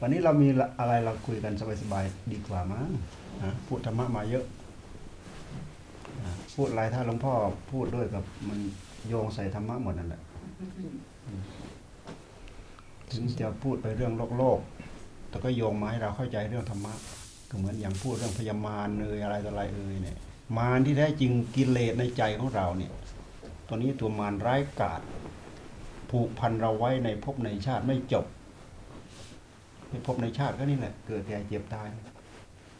วันนี้เรามีอะไรเราคุยกันสบายๆดีกว่ามั้งนะพูดธรรมะมาเยอะนะพูดอะไรถ้าหลวงพ่อพูดด้วยกับมันโยงใส่ธรรมะหมดนั่นแหละถึงจะพูดไปเรื่องโลกโลกๆแต่ก็โยงมาให้เราเข้าใจเรื่องธรรมะก็เหมือนอย่างพูดเรื่องพยามารเอยอะไรต่ออะไรเอยเนี่ยมารที่แท้จริงกิเลสในใจของเราเนี่ย ตัวนี้ตัวมารร้ายกาจผูกพันเราไว้ในภพในชาติไม่จบ ในภพในชาติก็นี่แหละ เกิดแก่เจ็บตาย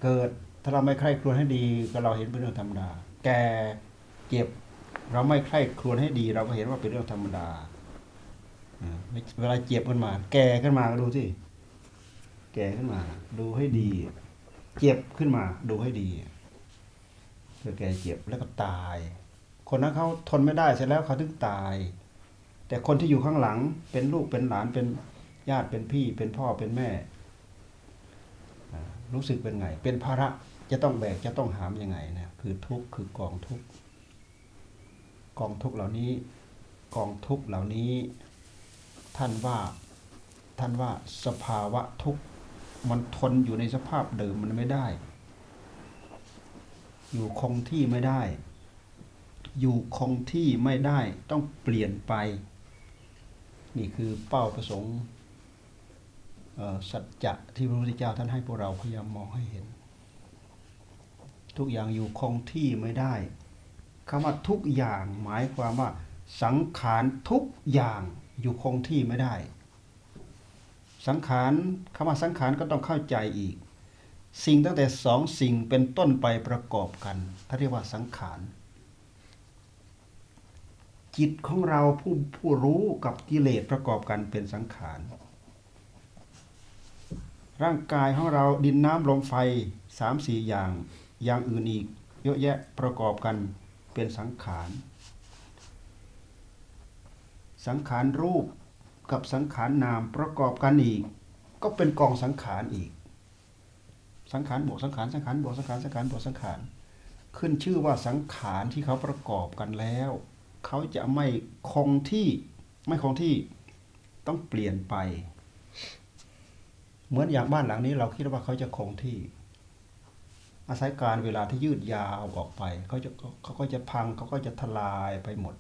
เกิดถ้าเราไม่ใคร่ครวญให้ดีก็เราเห็นเป็นเรื่องธรรมดา แก่เจ็บ เราไม่ใคร่ครวญให้ดี เราก็เห็นว่าเป็นเรื่องธรรมดาเวลาเจ็บขึ้นมา แก่ขึ้นมาก็ดูสิแก่ขึ้นมา ดูให้ดี เจ็บขึ้นมา ดูให้ดีเกิดแก่เจ็บแล้วก็ตาย คนนั้นเขาทนไม่ได้เสร็จแล้วเขาถึงตาย แต่คนที่อยู่ข้างหลังเป็นลูกเป็นหลานเป็น ญาติเป็นพี่เป็นพ่อเป็นแม่ รู้สึกเป็นไง เป็นภาระจะต้องแบกจะต้องหามยังไงนะคือทุกข์คือกองทุกข์กองทุกข์เหล่านี้ กองทุกข์เหล่านี้ ท่านว่าท่านว่าสภาวะทุกข์มันทนอยู่ในสภาพเดิมมันไม่ได้ อยู่คงที่ไม่ได้ อยู่คงที่ไม่ได้ต้องเปลี่ยนไป นี่คือเป้าประสงค์ สัจจะที่พระพุทธเจ้าท่านให้พวกเราพยายามมองให้เห็น ทุกอย่างอยู่คงที่ไม่ได้คำว่าทุกอย่างหมายความว่า สังขารทุกอย่างอยู่คงที่ไม่ได้ สังขารคำว่าสังขารก็ต้องเข้าใจอีก สิ่งตั้งแต่สองสิ่งเป็นต้นไปประกอบกันถ้าเรียกว่าสังขารจิตของเราผู้ผู้รู้กับกิเลสประกอบกันเป็นสังขาร ร่างกายของเราดินน้ำลมไฟสามสี่อย่างอย่างอื่นอีก เยอะแยะประกอบกันเป็นสังขาร สังขารรูปกับสังขารนามประกอบกันอีก ก็เป็นกองสังขารอีก สังขารบวกสังขารสังขารบวกสังขารสังขารบวกสังขาร ขึ้นชื่อว่าสังขารที่เขาประกอบกันแล้ว เขาจะไม่คงที่ไม่คงที่ต้องเปลี่ยนไป เหมือนอย่างบ้านหลังนี้เราคิดว่าเขาจะคงที่ อาศัยการเวลาที่ยืดยาวออกไปเขาจะเขาก็จะพังเขาก็จะทลายไปหมด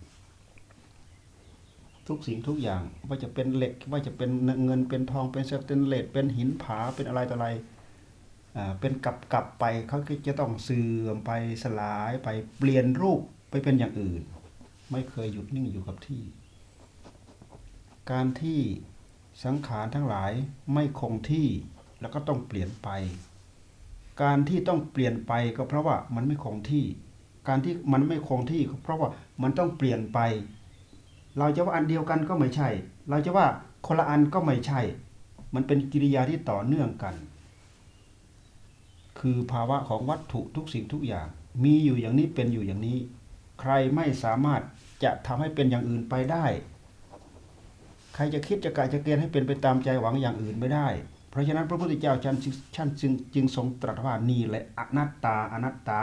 ทุกสิ่งทุกอย่างว่าจะเป็นเหล็กว่าจะเป็นเงินเป็นทองเป็นสเตนเลสเป็นหินผาเป็นอะไรต่ออะไรอ่าเป็นกลับกลับไปเขาก็จะต้องเสื่อมไปสลายไปเปลี่ยนรูปไปเป็นอย่างอื่น ไม่เคยหยุดนิ่งอยู่กับที่ การที่ สังขารทั้งหลายไม่คงที่แล้วก็ต้องเปลี่ยนไป การที่ต้องเปลี่ยนไปก็เพราะว่ามันไม่คงที่ การที่มันไม่คงที่ก็เพราะว่ามันต้องเปลี่ยนไป เราจะว่าอันเดียวกันก็ไม่ใช่ เราจะว่าคนละอันก็ไม่ใช่ มันเป็นกิริยาที่ต่อเนื่องกัน คือภาวะของวัตถุทุกสิ่งทุกอย่าง มีอยู่อย่างนี้เป็นอยู่อย่างนี้ ใครไม่สามารถจะทำให้เป็นอย่างอื่นไปได้ ใครจะคิดจะกะจะเกณฑ์ให้เป็นไปตามใจหวังอย่างอื่นไม่ได้ เพราะฉะนั้นพระพุทธเจ้าท่านจึงท่านจึงจึงทรงตรัสว่านี่แหละอนัตตาอนัตตา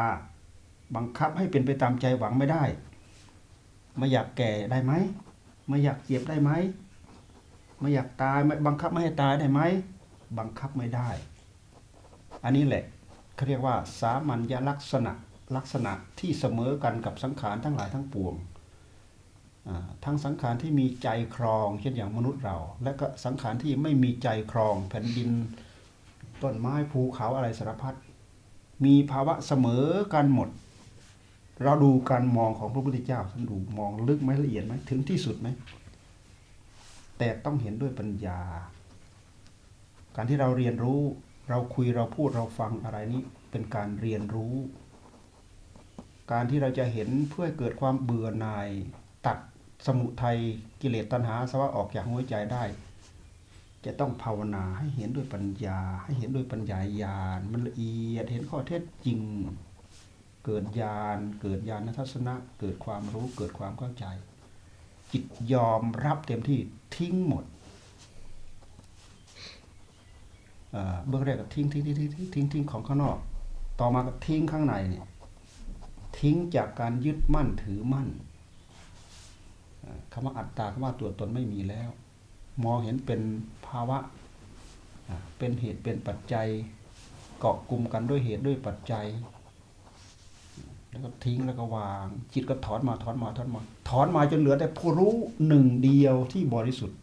บังคับให้เป็นไปตามใจหวังไม่ได้ไม่อยากแก่ได้ไหมไม่อยากเจ็บได้ไหมไม่อยากตายไม่บังคับไม่ให้ตายได้ไหมบังคับไม่ได้ อันนี้แหละเขาเรียกว่า สามัญญลักษณะลักษณะที่เสมอกันกับสังขารทั้งหลายทั้งปวง ทั้งสังขารที่มีใจครอง เช่นอย่างมนุษย์เรา และก็สังขารที่ไม่มีใจครอง แผ่นดินต้นไม้ภูเขาอะไรสารพัดมีภาวะเสมอกันหมด เราดูการมองของพระพุทธเจ้าท่านดูมองลึกไหมละเอียดไหมถึงที่สุดไหมแต่ต้องเห็นด้วยปัญญา การที่เราเรียนรู้เราคุยเราพูดเราฟังอะไรนี้เป็นการเรียนรู้ การที่เราจะเห็นเพื่อเกิดความเบื่อหน่าย สมุทัยกิเลสตัณหาสวะออกจากหัวใจได้ จะต้องภาวนาให้เห็นด้วยปัญญา ให้เห็นด้วยปัญญาญาณมันละเอียดเห็นข้อเท็จจริง เกิดญาณเกิดญาณทัศนะ เกิดความรู้เกิดความเข้าใจ จิตยอมรับเต็มที่ทิ้งหมดเบื้องแรกก็ทิ้งทิ้งทิ้งทิ้งทิ้งทิ้งทิ้งของข้างนอก ต่อมาก็ทิ้งข้างในเนี่ยทิ้งจากการยึดมั่นถือมั่น คำว่าอัตตาคำว่าตัวตนไม่มีแล้ว มองเห็นเป็นภาวะเป็นเหตุเป็นปัจจัยเกาะกลุ่มกันด้วยเหตุด้วยปัจจัย แล้วก็ทิ้งแล้วก็วาง จิตก็ถอนมาถอนมาถอนมา ถอนมาจนเหลือแต่ผู้รู้หนึ่งเดียวที่บริสุทธิ์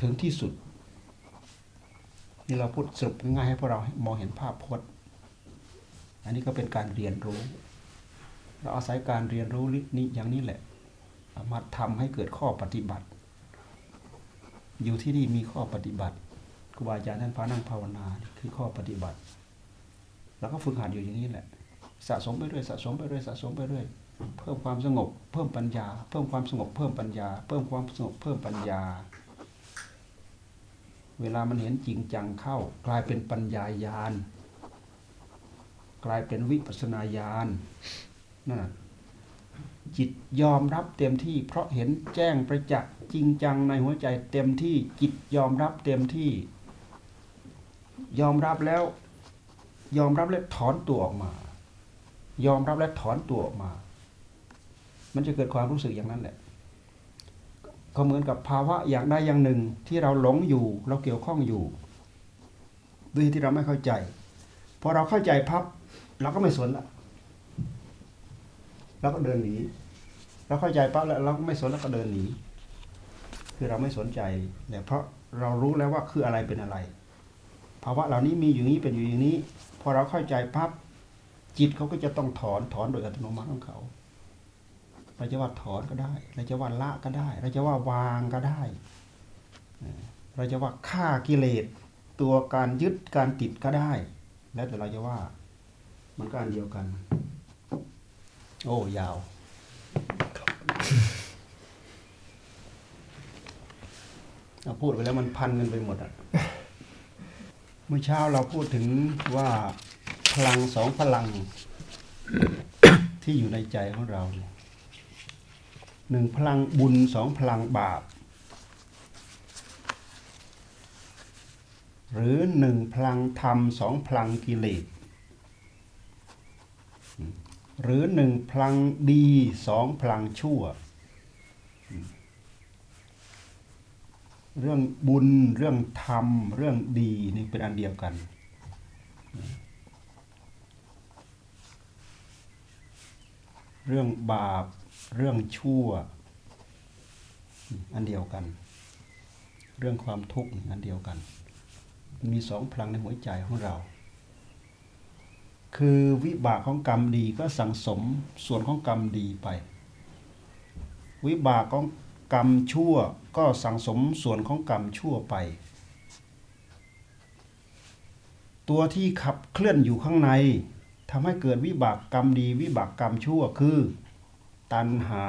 ถึงที่สุด นี่เราพูดสรุปง่ายๆให้พวกเรามองเห็นภาพพจน์ อันนี้ก็เป็นการเรียนรู้ เราอาศัยการเรียนรู้นี้อย่างนี้แหละ มาทำให้เกิดข้อปฏิบัติ อยู่ที่นี่มีข้อปฏิบัติครูบาอาจารย์ท่านพานั่งภาวนาคือข้อปฏิบัติ แล้วก็ฝึกหัดอยู่อย่างนี้แหละ สะสมไปเรื่อยสะสมไปเรื่อยสะสมไปเรื่อยเพิ่มความสงบ เพิ่มปัญญา เพิ่มความสงบ เพิ่มปัญญา เพิ่มความสงบเพิ่มปัญญา เวลามันเห็นจริงจังเข้า กลายเป็นปัญญายาณกลายเป็นวิปัสนาญาณนั่น จิตยอมรับเต็มที่ เพราะเห็นแจ้งประจักษ์จริงจังในหัวใจเต็มที่ จิตยอมรับเต็มที่ ยอมรับแล้ว ยอมรับและถอนตัวออกมา ยอมรับและถอนตัวออกมา มันจะเกิดความรู้สึกอย่างนั้นแหละก็เหมือนกับภาวะอย่างใดอย่างหนึ่งที่เราหลงอยู่ เราเกี่ยวข้องอยู่ด้วยที่เราไม่เข้าใจพอเราเข้าใจพับเราก็ไม่สนละเราก็เดินหนี เราเข้าใจปั๊บแล้วเราก็ไม่สนแล้วก็เดินหนีคือเราไม่สนใจเนี่ยเพราะเรารู้แล้วว่าคืออะไรเป็นอะไรภาวะเหล่านี้มีอยู่นี้เป็นอยู่อย่างนี้ พอเราเข้าใจพับจิตเขาก็จะต้องถอนถอนโดยอัตโนมัติของเขาเราจะว่าถอนก็ได้เราจะว่าละก็ได้ เราจะว่าวางก็ได้ เราจะว่าฆ่ากิเลสตัวการยึดการติดก็ได้ แล้วแต่เราจะว่ามันก็อันเดียวกัน โอ้ยาว เราพูดไปแล้วมันพันกันไปหมดอะ เมื่อเช้าเราพูดถึงว่าพลังสองพลัง ที่อยู่ในใจของเราหนึ่งพลังบุญสองพลังบาป หรือหนึ่งพลังธรรมสองพลังกิเลส หรือหนึ่งพลังดีสองพลังชั่ว เรื่องบุญเรื่องธรรม เรื่องดีนี่เป็นอันเดียวกัน เรื่องบาปเรื่องชั่ว อันเดียวกัน เรื่องความทุกข์อันเดียวกัน มีสองพลังในหัวใจของเรา คือวิบากของกรรมดีก็สั่งสมส่วนของกรรมดีไป วิบากของกรรมชั่วก็สั่งสมส่วนของกรรมชั่วไป ตัวที่ขับเคลื่อนอยู่ข้างในทำให้เกิดวิบากกรรมดี วิบากกรรมชั่วคือ ตัณหา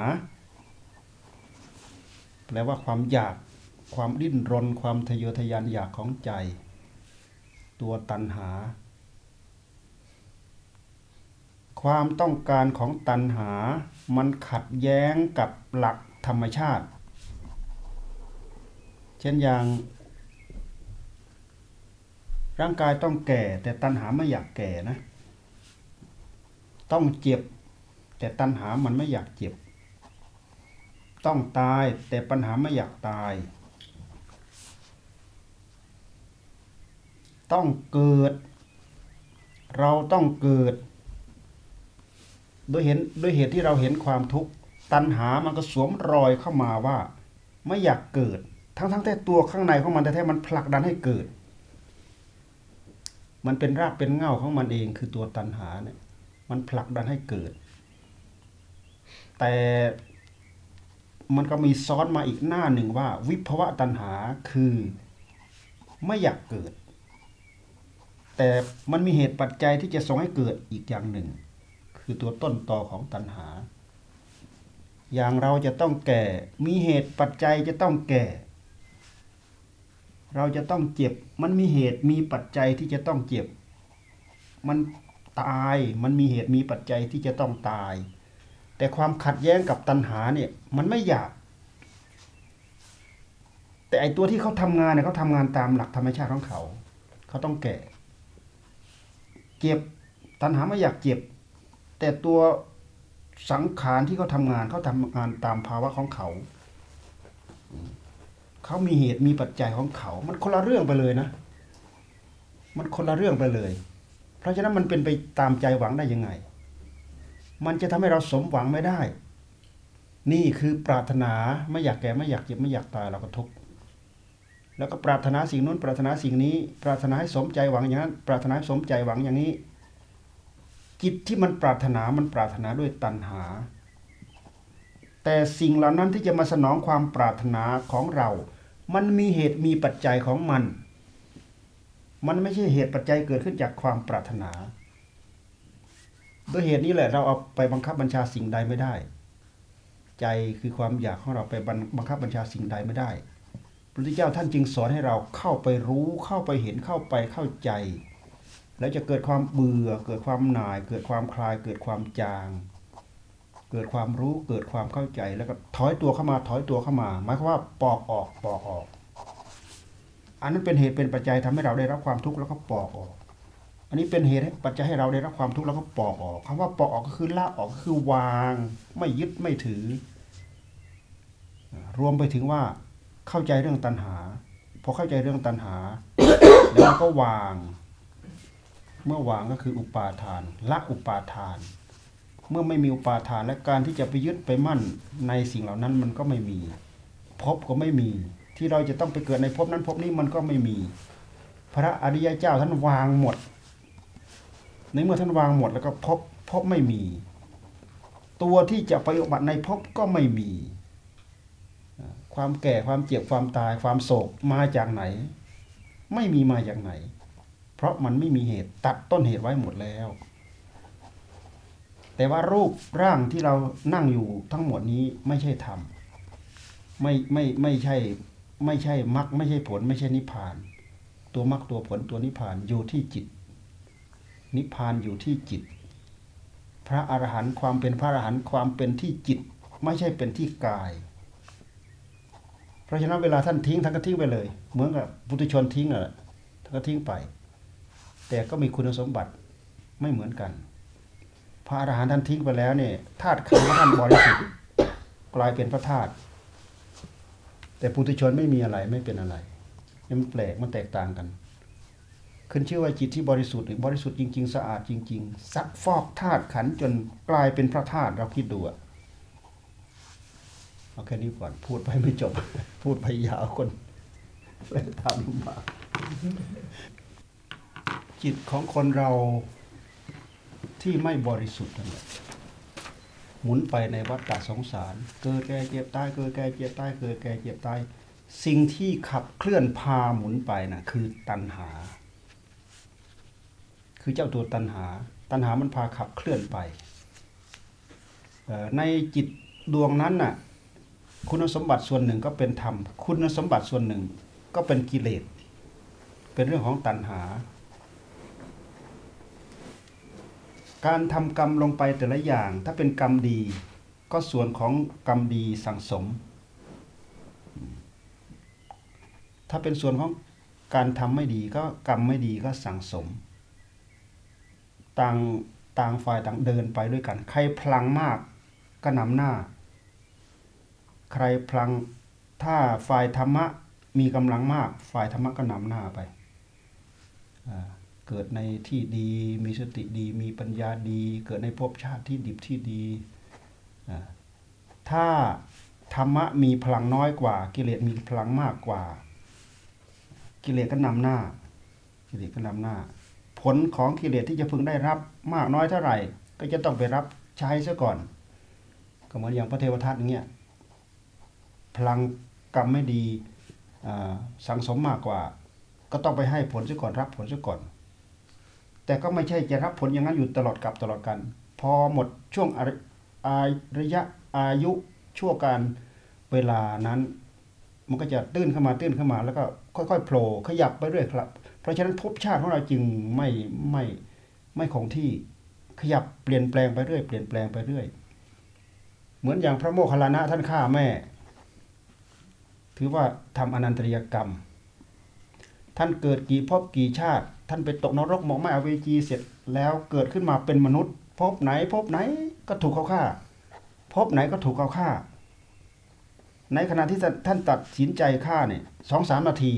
แปลว่าความอยากความดิ้นรน ความทะเยอทะยานอยากของใจ ตัวตัณหา ความต้องการของตัณหา มันขัดแย้งกับหลักธรรมชาติ เช่นอย่าง ร่างกายต้องแก่ แต่ตัณหาไม่อยากแก่นะ ต้องเจ็บ แต่ตัณหามันไม่อยากเจ็บ ต้องตายแต่ปัญหาไม่อยากตาย ต้องเกิด เราต้องเกิด โดยเห็นโดยเหตุที่เราเห็นความทุกข์ตัณหามันก็สวมรอยเข้ามาว่า ไม่อยากเกิด ทั้งทั้งแต่ตัวข้างในของมันแต่แท้มันผลักดันให้เกิด มันเป็นรากเป็นเง่าของมันเองคือตัวตัณหาเนี่ยมันผลักดันให้เกิด แต่มันก็มีซ้อนมาอีกหน้าหนึ่งว่า วิภวะตัณหาคือไม่อยากเกิด แต่มันมีเหตุปัจจัยที่จะส่งให้เกิดอีกอย่างหนึ่ง คือตัวต้นตอของตัณหา อย่างเราจะต้องแก่ มีเหตุปัจจัยจะต้องแก่ เราจะต้องเจ็บ มันมีเหตุมีปัจจัยที่จะต้องเจ็บ มันตาย มันมีเหตุมีปัจจัยที่จะต้องตาย แต่ความขัดแย้งกับตัณหาเนี่ยมันไม่อยากแต่ไอตัวที่เขาทำงานเนี่ยเขาทำงานตามหลักธรรมชาติของเขา เขาต้องแก่ เจ็บตัณหาไม่อยากเจ็บ แต่ตัวสังขารที่เขาทำงานเขาทำงานตามภาวะของเขาเขามีเหตุมีปัจจัยของเขา มันคนละเรื่องไปเลยนะ มันคนละเรื่องไปเลย เพราะฉะนั้นมันเป็นไปตามใจหวังได้ยังไง มันจะทำให้เราสมหวังไม่ได้ นี่คือปรารถนาไม่อยากแก่ไม่อยากเจ็บไม่อยากตายเราก็ทุกข์แล้วก็ปรารถนาสิ่งนู้นปรารถนาสิ่งนี้ ปรารถนาให้สมใจหวังอย่างนั้น ปรารถนาสมใจหวังอย่างนี้ จิตที่มันปรารถนามันปรารถนาด้วยตัณหา แต่สิ่งเหล่านั้นที่จะมาสนองความปรารถนาของเรา มันมีเหตุมีปัจจัยของมัน มันไม่ใช่เหตุปัจจัยเกิดขึ้นจากความปรารถนาด้วยเหตุนี้แหละเราเอาไปบังคับบัญชาสิ่งใดไม่ได้ ใจคือความอยากของเราไปบังคับบัญชาสิ่งใดไม่ได้พระพุทธเจ้าท่านจึงสอนให้เราเข้าไปรู้เข้าไปเห็นเข้าไปเข้าใจ แล้วจะเกิดความเบื่อ เกิดความหน่าย เกิดความคลาย เกิดความจาง เกิดความรู้ เกิดความเข้าใจ แล้วก็ถอยตัวเข้ามา ถอยตัวเข้ามา หมายความว่าปอกออก ปอกออก อันนั้นเป็นเหตุเป็นปัจจัยทำให้เราได้รับความทุกข์แล้วก็ปอกออก อันนี้เป็นเหตุปัจจัยให้เราได้รับความทุกข์แล้วก็ปอกออกคำว่าปอกออกก็คือละออกก็คือวาง ไม่ยึดไม่ถือ รวมไปถึงว่าเข้าใจเรื่องตัณหา พอเข้าใจเรื่องตัณหา แล้วก็วาง เมื่อวางก็คืออุปาทานละอุปาทาน เมื่อไม่มีอุปาทานและการที่จะไปยึดไปมั่นในสิ่งเหล่านั้นมันก็ไม่มีภพก็ไม่มีที่เราจะต้องไปเกิดในภพนั้นภพนี้มันก็ไม่มี พระอริยเจ้าท่านวางหมด ในเมื่อท่านวางหมดแล้วก็พภพบไม่มี ตัวที่จะไปอุบัติในภพก็ไม่มี ความแก่ความเจ็บความตายความโศกมาจากไหน ไม่มีมาจากไหน เพราะมันไม่มีเหตุตัดต้นเหตุไว้หมดแล้ว แต่ว่ารูปร่างที่เรานั่งอยู่ทั้งหมดนี้ไม่ใช่ธรรมไม่ไม่ไม่ใช่ไม่ใช่มรรคไม่ใช่ผล ไม่ใช่นิพพาน ตัวมรรคตัวผลตัวนิพพานอยู่ที่จิต นิพพานอยู่ที่จิต พระอรหันต์ความเป็นพระอรหันต์ความเป็นที่จิต ไม่ใช่เป็นที่กาย เพราะฉะนั้นเวลาท่านทิ้งท่านก็ทิ้งไปเลย เหมือนกับปุถุชนทิ้งอะท่านก็ทิ้งไป แต่ก็มีคุณสมบัติไม่เหมือนกัน พระอรหันต์ท่านทิ้งไปแล้วเนี่ยธาตุขันธ์ท่านบริสุทธิ์กลายเป็นพระธาตุแต่ปุถุชนไม่มีอะไรไม่เป็นอะไรนี่มันแปลกมันแตกต่างกัน ขึ้นชื่อว่าจิตที่บริสุทธิ์บริสุทธิ์จริง ๆ สะอาดจริง ๆ ซักฟอกธาตุขันธ์จนกลายเป็นพระธาตุเราคิดดูอะเอาแค่นี้ก่อนพูดไปไม่จบ พูดไปยาวคนเลยทำลำบาก จิตของคนเราที่ไม่บริสุทธิ์นั่นแหละหมุนไปในวัฏฏะสงสาร เกิดแก่เจ็บตายเกิดแก่เจ็บตายเกิดแก่เจ็บตายสิ่งที่ขับเคลื่อนพาหมุนไปน่ะคือตัณหา คือเจ้าตัวตัณหา ตัณหามันพาขับเคลื่อนไป ในจิตดวงนั้นน่ะคุณสมบัติส่วนหนึ่งก็เป็นธรรม คุณสมบัติส่วนหนึ่งก็เป็นกิเลส เป็นเรื่องของตัณหา การทำกรรมลงไปแต่ละอย่าง ถ้าเป็นกรรมดี ก็ส่วนของกรรมดีสั่งสม ถ้าเป็นส่วนของการทำไม่ดีก็กรรมไม่ดีก็สั่งสม ต่างต่างฝ่ายต่างเดินไปด้วยกัน ใครพลังมากก็นำหน้า ใครพลังถ้าฝ่ายธรรมะมีกำลังมาก ฝ่ายธรรมะก็นำหน้าไปอ่า เกิดในที่ดี มีสติดี มีปัญญาดี เกิดในภพชาติที่ดิบที่ดี ถ้าธรรมะมีพลังน้อยกว่า กิเลสมีพลังมากกว่า กิเลสก็นำหน้า กิเลสก็นำหน้า ผลของกิเลสที่จะพึงได้รับมากน้อยเท่าไหร่ ก็จะต้องไปรับใช้ซะก่อน ก็เหมือนอย่างพระเทวทัตอย่เงี้ยพลังกรรมไม่ดีสังสมมากกว่า ก็ต้องไปให้ผลซะก่อนรับผลซะก่อน แต่ก็ไม่ใช่จะรับผลอย่างนั้นอยู่ตลอดกับตลอดกัน พอหมดช่วงอาระยะอายุช่วงการเวลานั้น มันก็จะตื้นเข้ามาตื้นเข้ามา แล้วก็ค่อยๆโผล่ขยับไปเรื่อยครับ เพราะฉะนั้นภพชาติของเราจึงไม่ไม่ไม่คงที่ขยับเปลี่ยนแปลงไปเรื่อยเปลี่ยนแปลงไปเรื่อย เหมือนอย่างพระโมคคัลลานะท่านฆ่าแม่ ถือว่าทำอนันตริยกรรม ท่านเกิดกี่ภพกี่ชาติ ท่านไปตกนรกหมกไหมอเวจีเสร็จแล้วเกิดขึ้นมาเป็นมนุษย์ภพไหนภพไหนก็ถูกเขาฆ่าภพไหนก็ถูกเขาฆ่า ในขณะที่ท่านตัดสินใจฆ่าเนี่ยสองสามนาทีก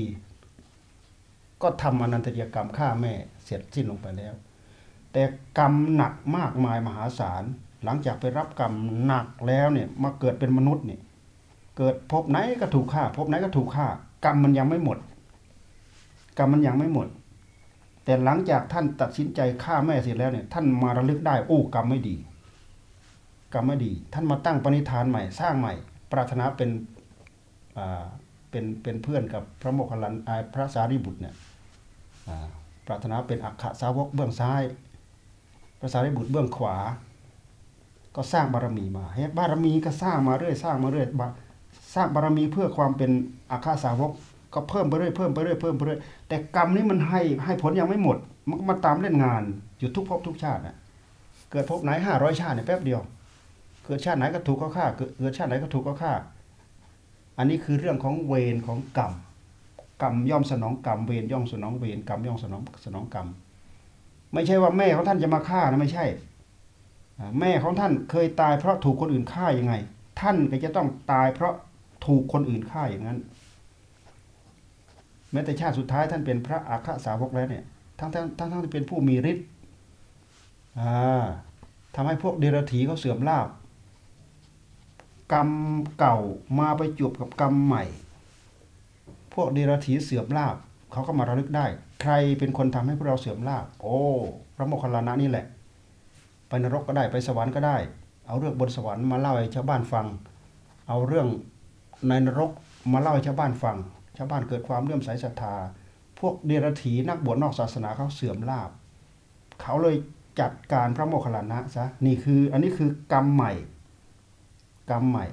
ก็ทำอนันตริยกรรมฆ่าแม่เสร็จสิ้นลงไปแล้ว แต่กรรมหนักมากมายมหาศาลหลังจากไปรับกรรมหนักแล้วเนี่ยมาเกิดเป็นมนุษย์เนี่ยเกิดพบไหนก็ถูกฆ่า พบไหนก็ถูกฆ่ากรรมมันยังไม่หมด กรรมมันยังไม่หมด แต่หลังจากท่านตัดสินใจฆ่าแม่เสร็จแล้วเนี่ย ท่านมาระลึกได้โอ้กรรมไม่ดี กรรมไม่ดี ท่านมาตั้งปณิธานใหม่สร้างใหม่ ปรารถนาเป็นอ่าเป็นเป็นเพื่อนกับพระโมคคัลลันอ่าพระสารีบุตรเนี่ยอ่าปรารถนาเป็นอัคคสาวกเบื้องซ้ายพระสารีบุตรเบื้องขวา ก็สร้างบารมีมาเฮ้บารมีก็สร้างมาเรื่อยสร้างมาเรื่อยสร้างบารมีเพื่อความเป็นอัคคสาวก ก็เพิ่มไปเรื่อยเพิ่มไปเรื่อยเพิ่มไปเรื่อยแต่กรรมนี้มันให้ให้ผลยังไม่หมด มันก็มาตามเล่นงานอยู่ทุกภพทุกชาตินะเกิดภพไหนห้าร้อยชาติเนี่ยแป๊บเดียว เกิดชาติไหนก็ถูกเขาฆ่าเกิดชาติไหนก็ถูกเขาฆ่า อันนี้คือเรื่องของเวรของกรรมกรรมย่อมสนองกรรมเวรย่อมสนองเวรกรรมย่อมสนองสนองกรรมไม่ใช่ว่าแม่ของท่านจะมาฆ่านะไม่ใช่ แม่ของท่านเคยตายเพราะถูกคนอื่นฆ่ายังไง ท่านก็จะต้องตายเพราะถูกคนอื่นฆ่าอย่างนั้น แม้แต่ชาติสุดท้ายท่านเป็นพระอัคคสาวกแล้วเนี่ยทั้งทั้งทั้งทั้งที่เป็นผู้มีฤทธิ์อ่าทำให้พวกเดรัจฉีเขาเสื่อมลาบกรรมเก่ามาไปจบกับกรรมใหม่ พวกเดรัจฉีเสื่อมลาบเขาก็มาระลึกได้ ใครเป็นคนทำให้พวกเราเสื่อมลาบโอ้พระโมคคัลลานะนี่แหละ ไปนรกก็ได้ไปสวรรค์ก็ได้ เอาเรื่องบนสวรรค์มาเล่าให้ชาวบ้านฟัง เอาเรื่องในนรกมาเล่าให้ชาวบ้านฟัง ชาวบ้านเกิดความเลื่อมใสศรัทธา พวกเดรัจฉีนักบวชนอกศาสนาเขาเสื่อมลาบ เขาเลยจัดการพระโมคคัลลานะซะนี่คืออันนี้คือกรรมใหม่ กรรมใหม่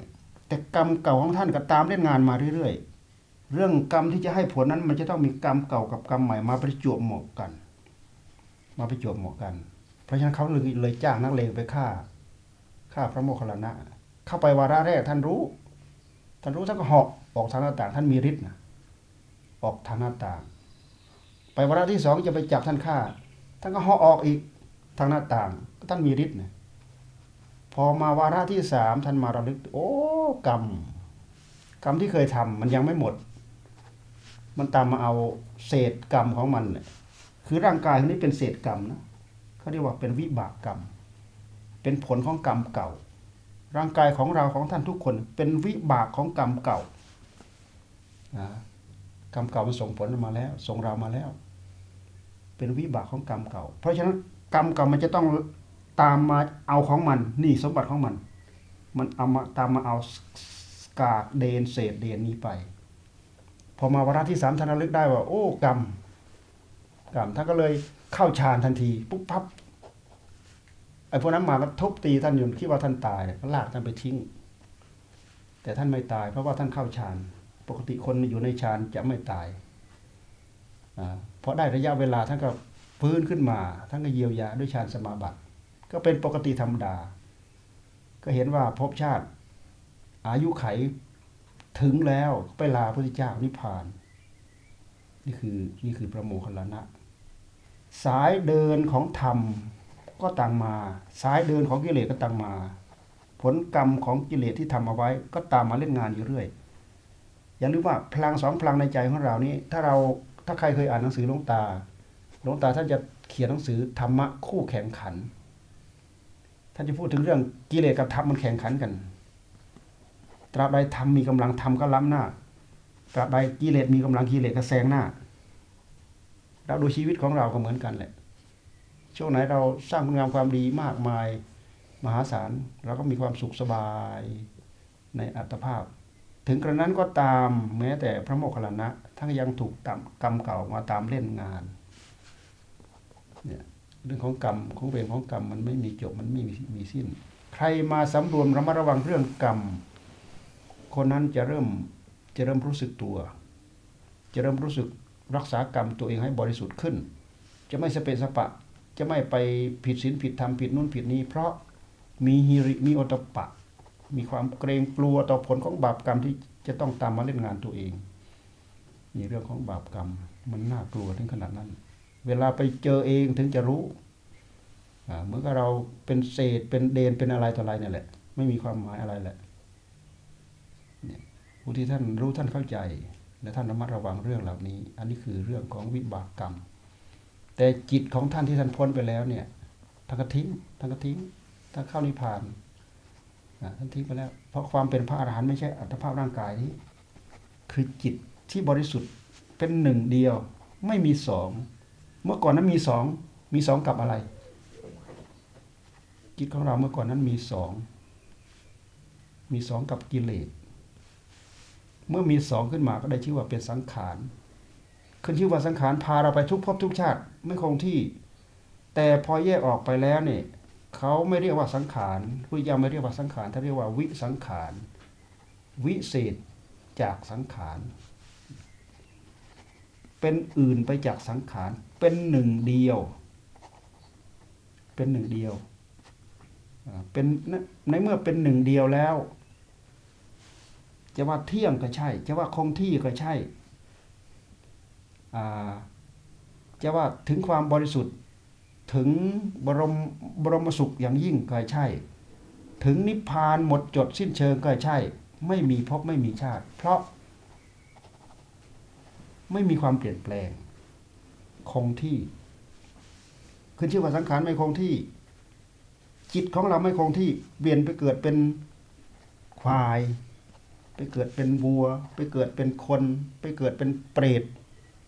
แต่กรรมเก่าของท่านก็ตามเล่นงานมาเรื่อยๆ เรื่องกรรมที่จะให้ผลนั้นมันจะต้องมีกรรมเก่ากับกรรมใหม่มาประจวบเหมาะกัน มาประจวบเหมาะกัน เพราะฉะนั้นเขาเลยเลยจ้างนักเลงไปฆ่าฆ่าพระโมคคัลลานะ เข้าไปวาระแรกท่านรู้ ท่านรู้ท่านก็เหาะออกทางหน้าต่างท่านมีฤทธิ์นะ ออกทางหน้าต่าง ไปวาระที่สองจะไปจับท่านฆ่า ท่านก็หาะออกอีกทางหน้าต่างก็ท่านมีฤทธิ์นะพอมาวาระที่สามท่านมาระลึก โอ้กรรมกรรมที่เคยทำมันยังไม่หมด มันตามมาเอาเศษกรรมของมันเนี่ยคือร่างกายนี้เป็นเศษกรรมนะเขาเรียกว่าเป็นวิบากกรรม เป็นผลของกรรมเก่า ร่างกายของเราของท่านทุกคน เป็นวิบากของกรรมเก่านะ กรรมเก่ามันส่งผลมาแล้ว ส่งเรามาแล้ว เป็นวิบากของกรรมเก่า เพราะฉะนั้นกรรมเก่ามันจะต้องตามมาเอาของมัน นี่สมบัติของมัน มันเอามาตามมาเอากากเดนเศษเดนนี้ไป พอมาวาระที่สามท่านระลึกได้ว่า โอ้กรรมกรรมท่านก็เลยเข้าฌานทันทีปุ๊บปั๊บไอ้พวกนั้นมาก็ทุบตีท่านอยู่คิดว่าท่านตายก็ลากท่านไปทิ้ง แต่ท่านไม่ตายเพราะว่าท่านเข้าฌาน ปกติคนอยู่ในฌานจะไม่ตายอ่าพอได้ระยะเวลาท่านก็ฟื้นขึ้นมาท่านก็เยียวยาด้วยฌานสมาบัติ ก็เป็นปกติธรรมดา ก็เห็นว่าภพชาติ อายุไขถึงแล้วไปลาพระพุทธเจ้านิพพาน นี่คือนี่คือพระโมคคัลลานะสายเดินของธรรมก็ต่างมา สายเดินของกิเลสก็ต่างมา ผลกรรมของกิเลสที่ทำเอาไว้ ก็ตามมาเล่นงานอยู่เรื่อย อย่าลืมว่าพลังสองพลังในใจของเรานี้ ถ้าเราถ้าใครเคยอ่านหนังสือหลวงตาหลวงตาท่านจะเขียนหนังสือธรรมะคู่แข่งขัน ท่านจะพูดถึงเรื่องกิเลสกับธรรมมันแข่งขันกัน ตราบใดธรรมมีกำลังธรรมก็ล้ำหน้า ตราบใดกิเลสมีกำลังกิเลสก็แซงหน้า เราดูชีวิตของเราก็เหมือนกันแหละ ช่วงไหนเราสร้างคุณงามความดีมากมายมหาศาลเราก็มีความสุขสบายในอัตภาพ ถึงกระนั้นก็ตามแม้แต่พระโมคคัลลานะท่านยังถูกกรรมเก่ามาตามเล่นงานเนี่ยเรื่องของกรรมของเวรของกรรมมันไม่มีจบมันไม่มีมีสิ้น ใครมาสำรวมระมัดระวังเรื่องกรรม คนนั้นจะเริ่มจะเริ่มรู้สึกตัว จะเริ่มรู้สึกรักษากรรมตัวเองให้บริสุทธิ์ขึ้น จะไม่สเปสปะ จะไม่ไปผิดศีลผิดธรรมผิดนู่นผิดนี้ เพราะมีฮิริมีโอตปะ มีความเกรงกลัวต่อผลของบาปกรรมที่จะต้องตามมาเล่นงานตัวเองนี่เรื่องของบาปกรรม มันน่ากลัวถึงขนาดนั้น เวลาไปเจอเองถึงจะรู้เหมือนกับเราเป็นเศษเป็นเดนเป็นอะไรต่ออะไรเนี่ยแหละ ไม่มีความหมายอะไรแหละผู้ที่ท่านรู้ท่านเข้าใจ และท่านระมัดระวังเรื่องเหล่านี้ อันนี้คือเรื่องของวิบากกรรม แต่จิตของท่านที่ท่านพ้นไปแล้วเนี่ยท่านก็ทิ้งท่านก็ทิ้งท่านเข้านิพพาน ท่านทิ้งไปแล้ว เพราะความเป็นพระอรหันต์ไม่ใช่อัตภาพร่างกายนี้ คือจิตที่บริสุทธิ์เป็นหนึ่งเดียว ไม่มีสอง เมื่อก่อนนั้นมีสอง มีสองกับอะไร จิตของเราเมื่อก่อนนั้นมีสอง มีสองกับกิเลส เมื่อมีสองขึ้นมาก็ได้ชื่อว่าเป็นสังขาร ขึ้นชื่อว่าสังขารพาเราไปทุกภพทุกชาติไม่คงที่ แต่พอแยกออกไปแล้วเนี่ย เขาไม่เรียกว่าสังขารพุทธเจ้าไม่เรียกว่าสังขารท่านเรียกว่าวิสังขาร วิเศษจากสังขาร เป็นอื่นไปจากสังขาร เป็นหนึ่งเดียว เป็นหนึ่งเดียว เป็นในเมื่อเป็นหนึ่งเดียวแล้ว จะว่าเที่ยงก็ใช่ จะว่าคงที่ก็ใช่ จะว่าถึงความบริสุทธิ์ ถึงบรมบรมสุขอย่างยิ่งก็ใช่ ถึงนิพพานหมดจดสิ้นเชิงก็ใช่ ไม่มีภพไม่มีชาติ เพราะ ไม่มีความเปลี่ยนแปลง คงที่ ขึ้นชื่อว่าสังขารไม่คงที่ จิตของเราไม่คงที่เปลี่ยนไปเกิดเป็นควาย ไปเกิดเป็นวัว ไปเกิดเป็นคน ไปเกิดเป็นเปรต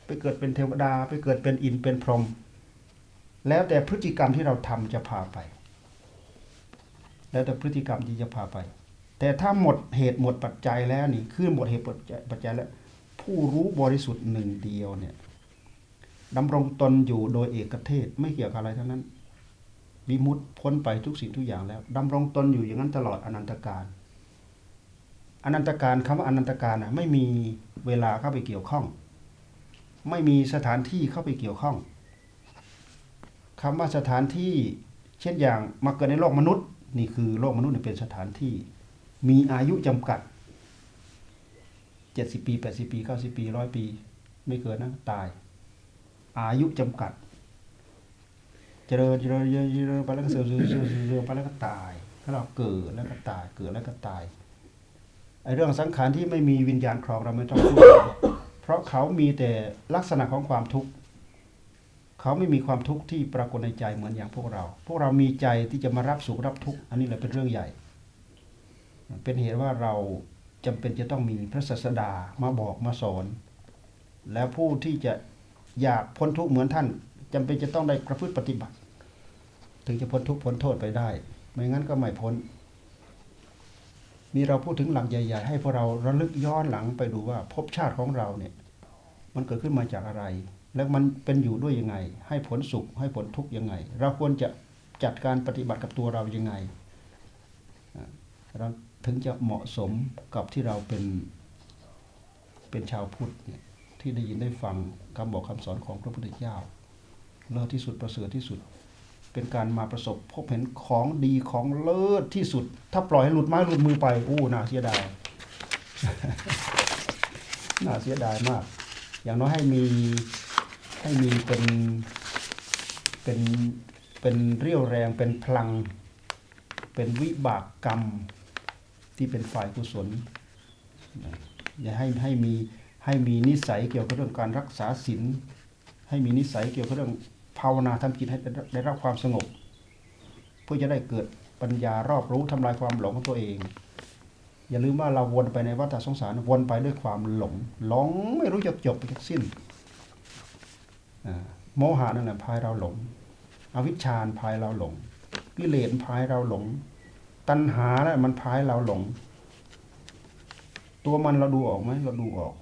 ไปเกิดเป็นเทวดา ไปเกิดเป็นอินเป็นพรหม แล้วแต่พฤติกรรมที่เราทำจะพาไป แล้วแต่พฤติกรรมที่จะพาไป แต่ถ้าหมดเหตุหมดปัจจัยแล้วนี่คือหมดเหตุปัจจัยปัจจัยแล้ว ผู้รู้บริสุทธิ์หนึ่งเดียวเนี่ยดำรงตนอยู่โดยเอกเทศไม่เกี่ยวกับอะไรทั้งนั้นวิมุตติพ้นไปทุกสิ่งทุกอย่างแล้วดำรงตนอยู่อย่างนั้นตลอดอนันตการอนันตการคำว่าอนันตการนะไม่มีเวลาเข้าไปเกี่ยวข้อง ไม่มีสถานที่เข้าไปเกี่ยวข้อง คำว่าสถานที่เช่นอย่างมาเกิดในโลกมนุษย์ นี่คือโลกมนุษย์เป็นสถานที่ มีอายุจำกัดเจ็ดสิบปีแปดสิบปีเก้าสิบปีร้อยปี ไม่เกินนะตาย อายุจำกัด เจริญเจริญเจริญไปแล้วก็เสื่อมเสื่อมเสื่อมเสื่อมไปแล้วก็ตายถ้าเราเกิดแล้วก็ตายเกิดแล้วก็ตายไอ้เรื่องสังขารที่ไม่มีวิญญาณครองเราไม่ต้องพูดเพราะเขามีแต่ลักษณะของความทุกข์ เขาไม่มีความทุกข์ที่ปรากฏในใจเหมือนอย่างพวกเรา พวกเรามีใจที่จะมารับสุขรับทุกข์อันนี้แหละเป็นเรื่องใหญ่ เป็นเหตุว่าเราจำเป็นจะต้องมีพระศาสดามาบอกมาสอน แล้วผู้ที่จะอยากพ้นทุกข์เหมือนท่านจำเป็นจะต้องได้ประพฤติปฏิบัติ ถึงจะพ้นทุกข์พ้นโทษไปได้ ไม่งั้นก็ไม่พ้นมีเราพูดถึงหลักใหญ่ ๆ ให้พวกเราระลึกย้อนหลังไปดูว่าภพชาติของเราเนี่ย มันเกิดขึ้นมาจากอะไร แล้วมันเป็นอยู่ด้วยยังไง ให้ผลสุขให้ผลทุกข์ยังไง เราควรจะจัดการปฏิบัติกับตัวเรายังไงเราถึงจะเหมาะสมกับที่เราเป็นเป็นชาวพุทธเนี่ยที่ได้ยินได้ฟังคำบอกคำสอนของพระพุทธเจ้าเลิศที่สุดประเสริฐที่สุด เป็นการมาประสบพบเห็นของดีของเลิศที่สุด ถ้าปล่อยให้หลุดไม้หลุดมือไปอู้น่าเสียดายน่าเสียดายมาก อย่างน้อยให้มี ให้มีเป็นเป็นเป็นเรี่ยวแรงเป็นพลัง เป็นวิบากกรรมที่เป็นฝ่ายกุศลอย่าให้ให้มีให้มีนิสัยเกี่ยวกับเรื่องการรักษาศีลให้มีนิสัยเกี่ยวกับเรื่องภาวนาทำจิตให้ได้รับความสงบ เพื่อจะได้เกิดปัญญารอบรู้ทำลายความหลงของตัวเอง อย่าลืมว่าเราวนไปในวัฏสงสารวนไปด้วยความหลง หลงไม่รู้จะจบไปจากสิ้น โมหะนั่นแหละพายเราหลง อวิชชาพายเราหลง กิเลสพายเราหลง ตัณหาน่ะมันพายเราหลง ตัวมันเราดูออกไหมเราดูออก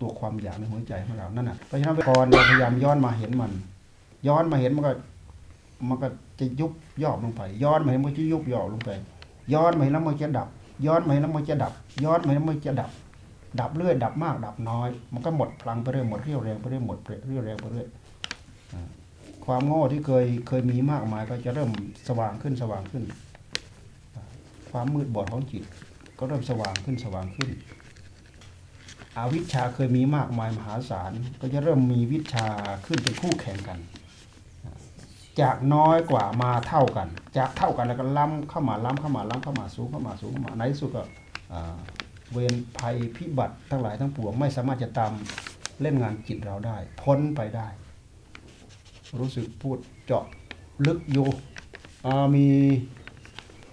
ตัวความอยากในหัวใจของเรา นั่นน่ะเพราะฉะนั้นก่อนเราพยายามย้อนมาเห็นมัน ย้อนมาเห็นมันก็ มันก็จะยุบย่อลงไป ย้อนมาเห็นมันก็จะยุบย่อลงไป ย้อนมาเห็นแล้วมันจะดับ ย้อนมาเห็นแล้วมันจะดับ ย้อนมาเห็นแล้วมันจะดับ ดับเรื่อยดับมากดับน้อย มันก็หมดพลังไปเรื่อยหมดเรี่ยวแรงไปเรื่อยหมดเรี่ยวแรงไปเรื่อยความโง่ที่เคยเคยมีมากมายก็จะเริ่มสว่างขึ้นสว่างขึ้น ความมืดบอดของจิต ก็เริ่มสว่างขึ้นสว่างขึ้น อวิชชาเคยมีมากมายมหาศาลก็จะเริ่มมีวิชาขึ้นเป็นคู่แข่งกัน จากน้อยกว่ามาเท่ากัน จากเท่ากันแล้วก็ล้ำเข้ามาล้ำเข้ามาล้ำเข้ามาสูงเข้ามาสูงเข้ามาในสุดก็ เวรภัยพิบัติทั้งหลายทั้งปวง ไม่สามารถจะตามเล่นงานจิตเราได้ พ้นไปได้ รู้สึกพูดเจาะลึกอยู่อ่ามี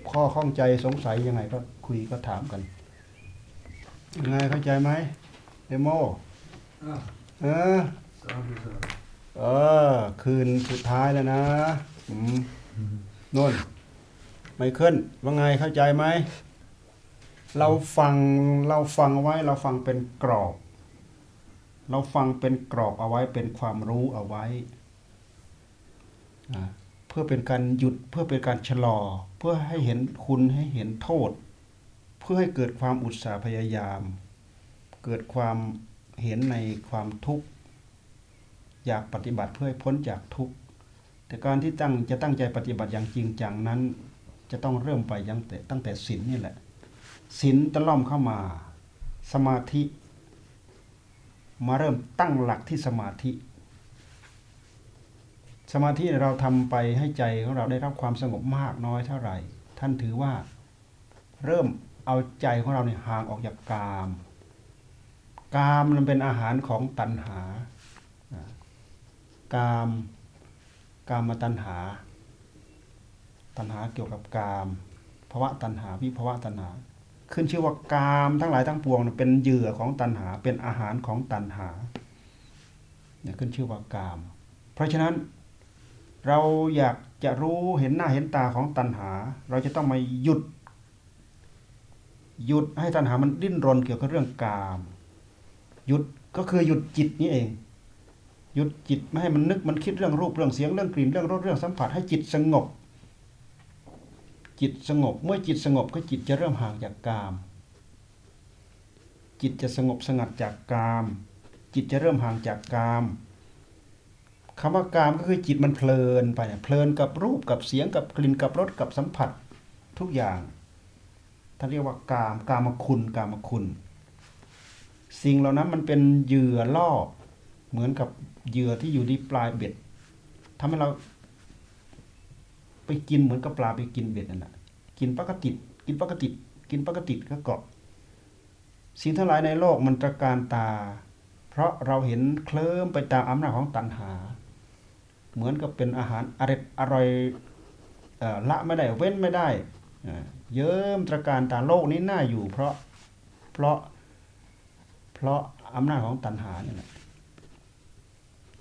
ข้อข้องใจสงสัยยังไงก็คุยก็ถามกันยังไงเข้าใจไหมเดโมอ่าเออสาธุสาธุเออ คืนสุดท้ายแล้วนะอืมโน่นไม่ขึ้นว่าไงเข้าใจไหม เราฟังเราฟังไว้เราฟังเป็นกรอบ เราฟังเป็นกรอบเอาไว้เป็นความรู้เอาไว้ เพื่อเป็นการหยุดเพื่อเป็นการชะลอ เพื่อให้เห็นคุณให้เห็นโทษ เพื่อให้เกิดความอุตสาห์พยายาม เกิดความเห็นในความทุกข์ อยากปฏิบัติเพื่อให้พ้นจากทุกข์แต่การที่ตั้งจะตั้งใจปฏิบัติอย่างจริงจังนั้น จะต้องเริ่มไปยังแต่ตั้งแต่ศีลนี่แหละ ศีลตะล่อมเข้ามา สมาธิ มาเริ่มตั้งหลักที่สมาธิ สมาธิเราทำไปให้ใจของเราได้รับความสงบมากน้อยเท่าไหร่ ท่านถือว่าเริ่มเอาใจของเราเนี่ยห่างออกจากกาม กามมันเป็นอาหารของตัณหา กาม กามตัณหา ตัณหาเกี่ยวกับกามภาวะตัณหาวิภาวะตัณหา ขึ้นชื่อว่ากามทั้งหลายทั้งปวงเป็นเหยื่อของตัณหา เป็นอาหารของตัณหาเนี่ยขึ้นชื่อว่ากาม เพราะฉะนั้นเราอยากจะรู้เห็นหน้าเห็นตาของตัณหา เราจะต้องมาหยุด หยุดให้ตัณหามันดิ้นรนเกี่ยวกับเรื่องกาม หยุดก็คือหยุดจิตนี่เอง หยุดจิตไม่ให้มันนึกมันคิดเรื่องรูปเรื่องเสียงเรื่องกลิ่นเรื่องรสเรื่องสัมผัสให้จิตสงบ จิตสงบ เมื่อจิตสงบก็จิตจะเริ่มห่างจากกาม จิตจะสงบสงัดจากกาม จิตจะเริ่มห่างจากกามคำว่ากามก็คือจิตมันเพลินไปเพลินกับรูปกับเสียงกับกลิ่นกับรสกับสัมผัสทุกอย่างท่านเรียกว่ากาม กามคุณ กามคุณ สิ่งเหล่านั้นมันเป็นเหยื่อล่อเหมือนกับเหยื่อที่อยู่ที่ปลายเบ็ดทำให้เรา ไปกินเหมือนกับปลาไปกินเบ็ดนั่นแหละกินปกติกินปกติกินปกติก็เกาะ สิ่งทั้งหลายในโลกมันตะการตา เพราะเราเห็นเคลิ้มไปตามอำนาจของตัณหา เหมือนกับเป็นอาหารอร่อยอร่อยอละไม่ได้เว้นไม่ได้ เยิ้มตระการตาโลกนี้น่าอยู่ เพราะเพราะเพราะอำนาจของตัณหาเนี่ยแหละ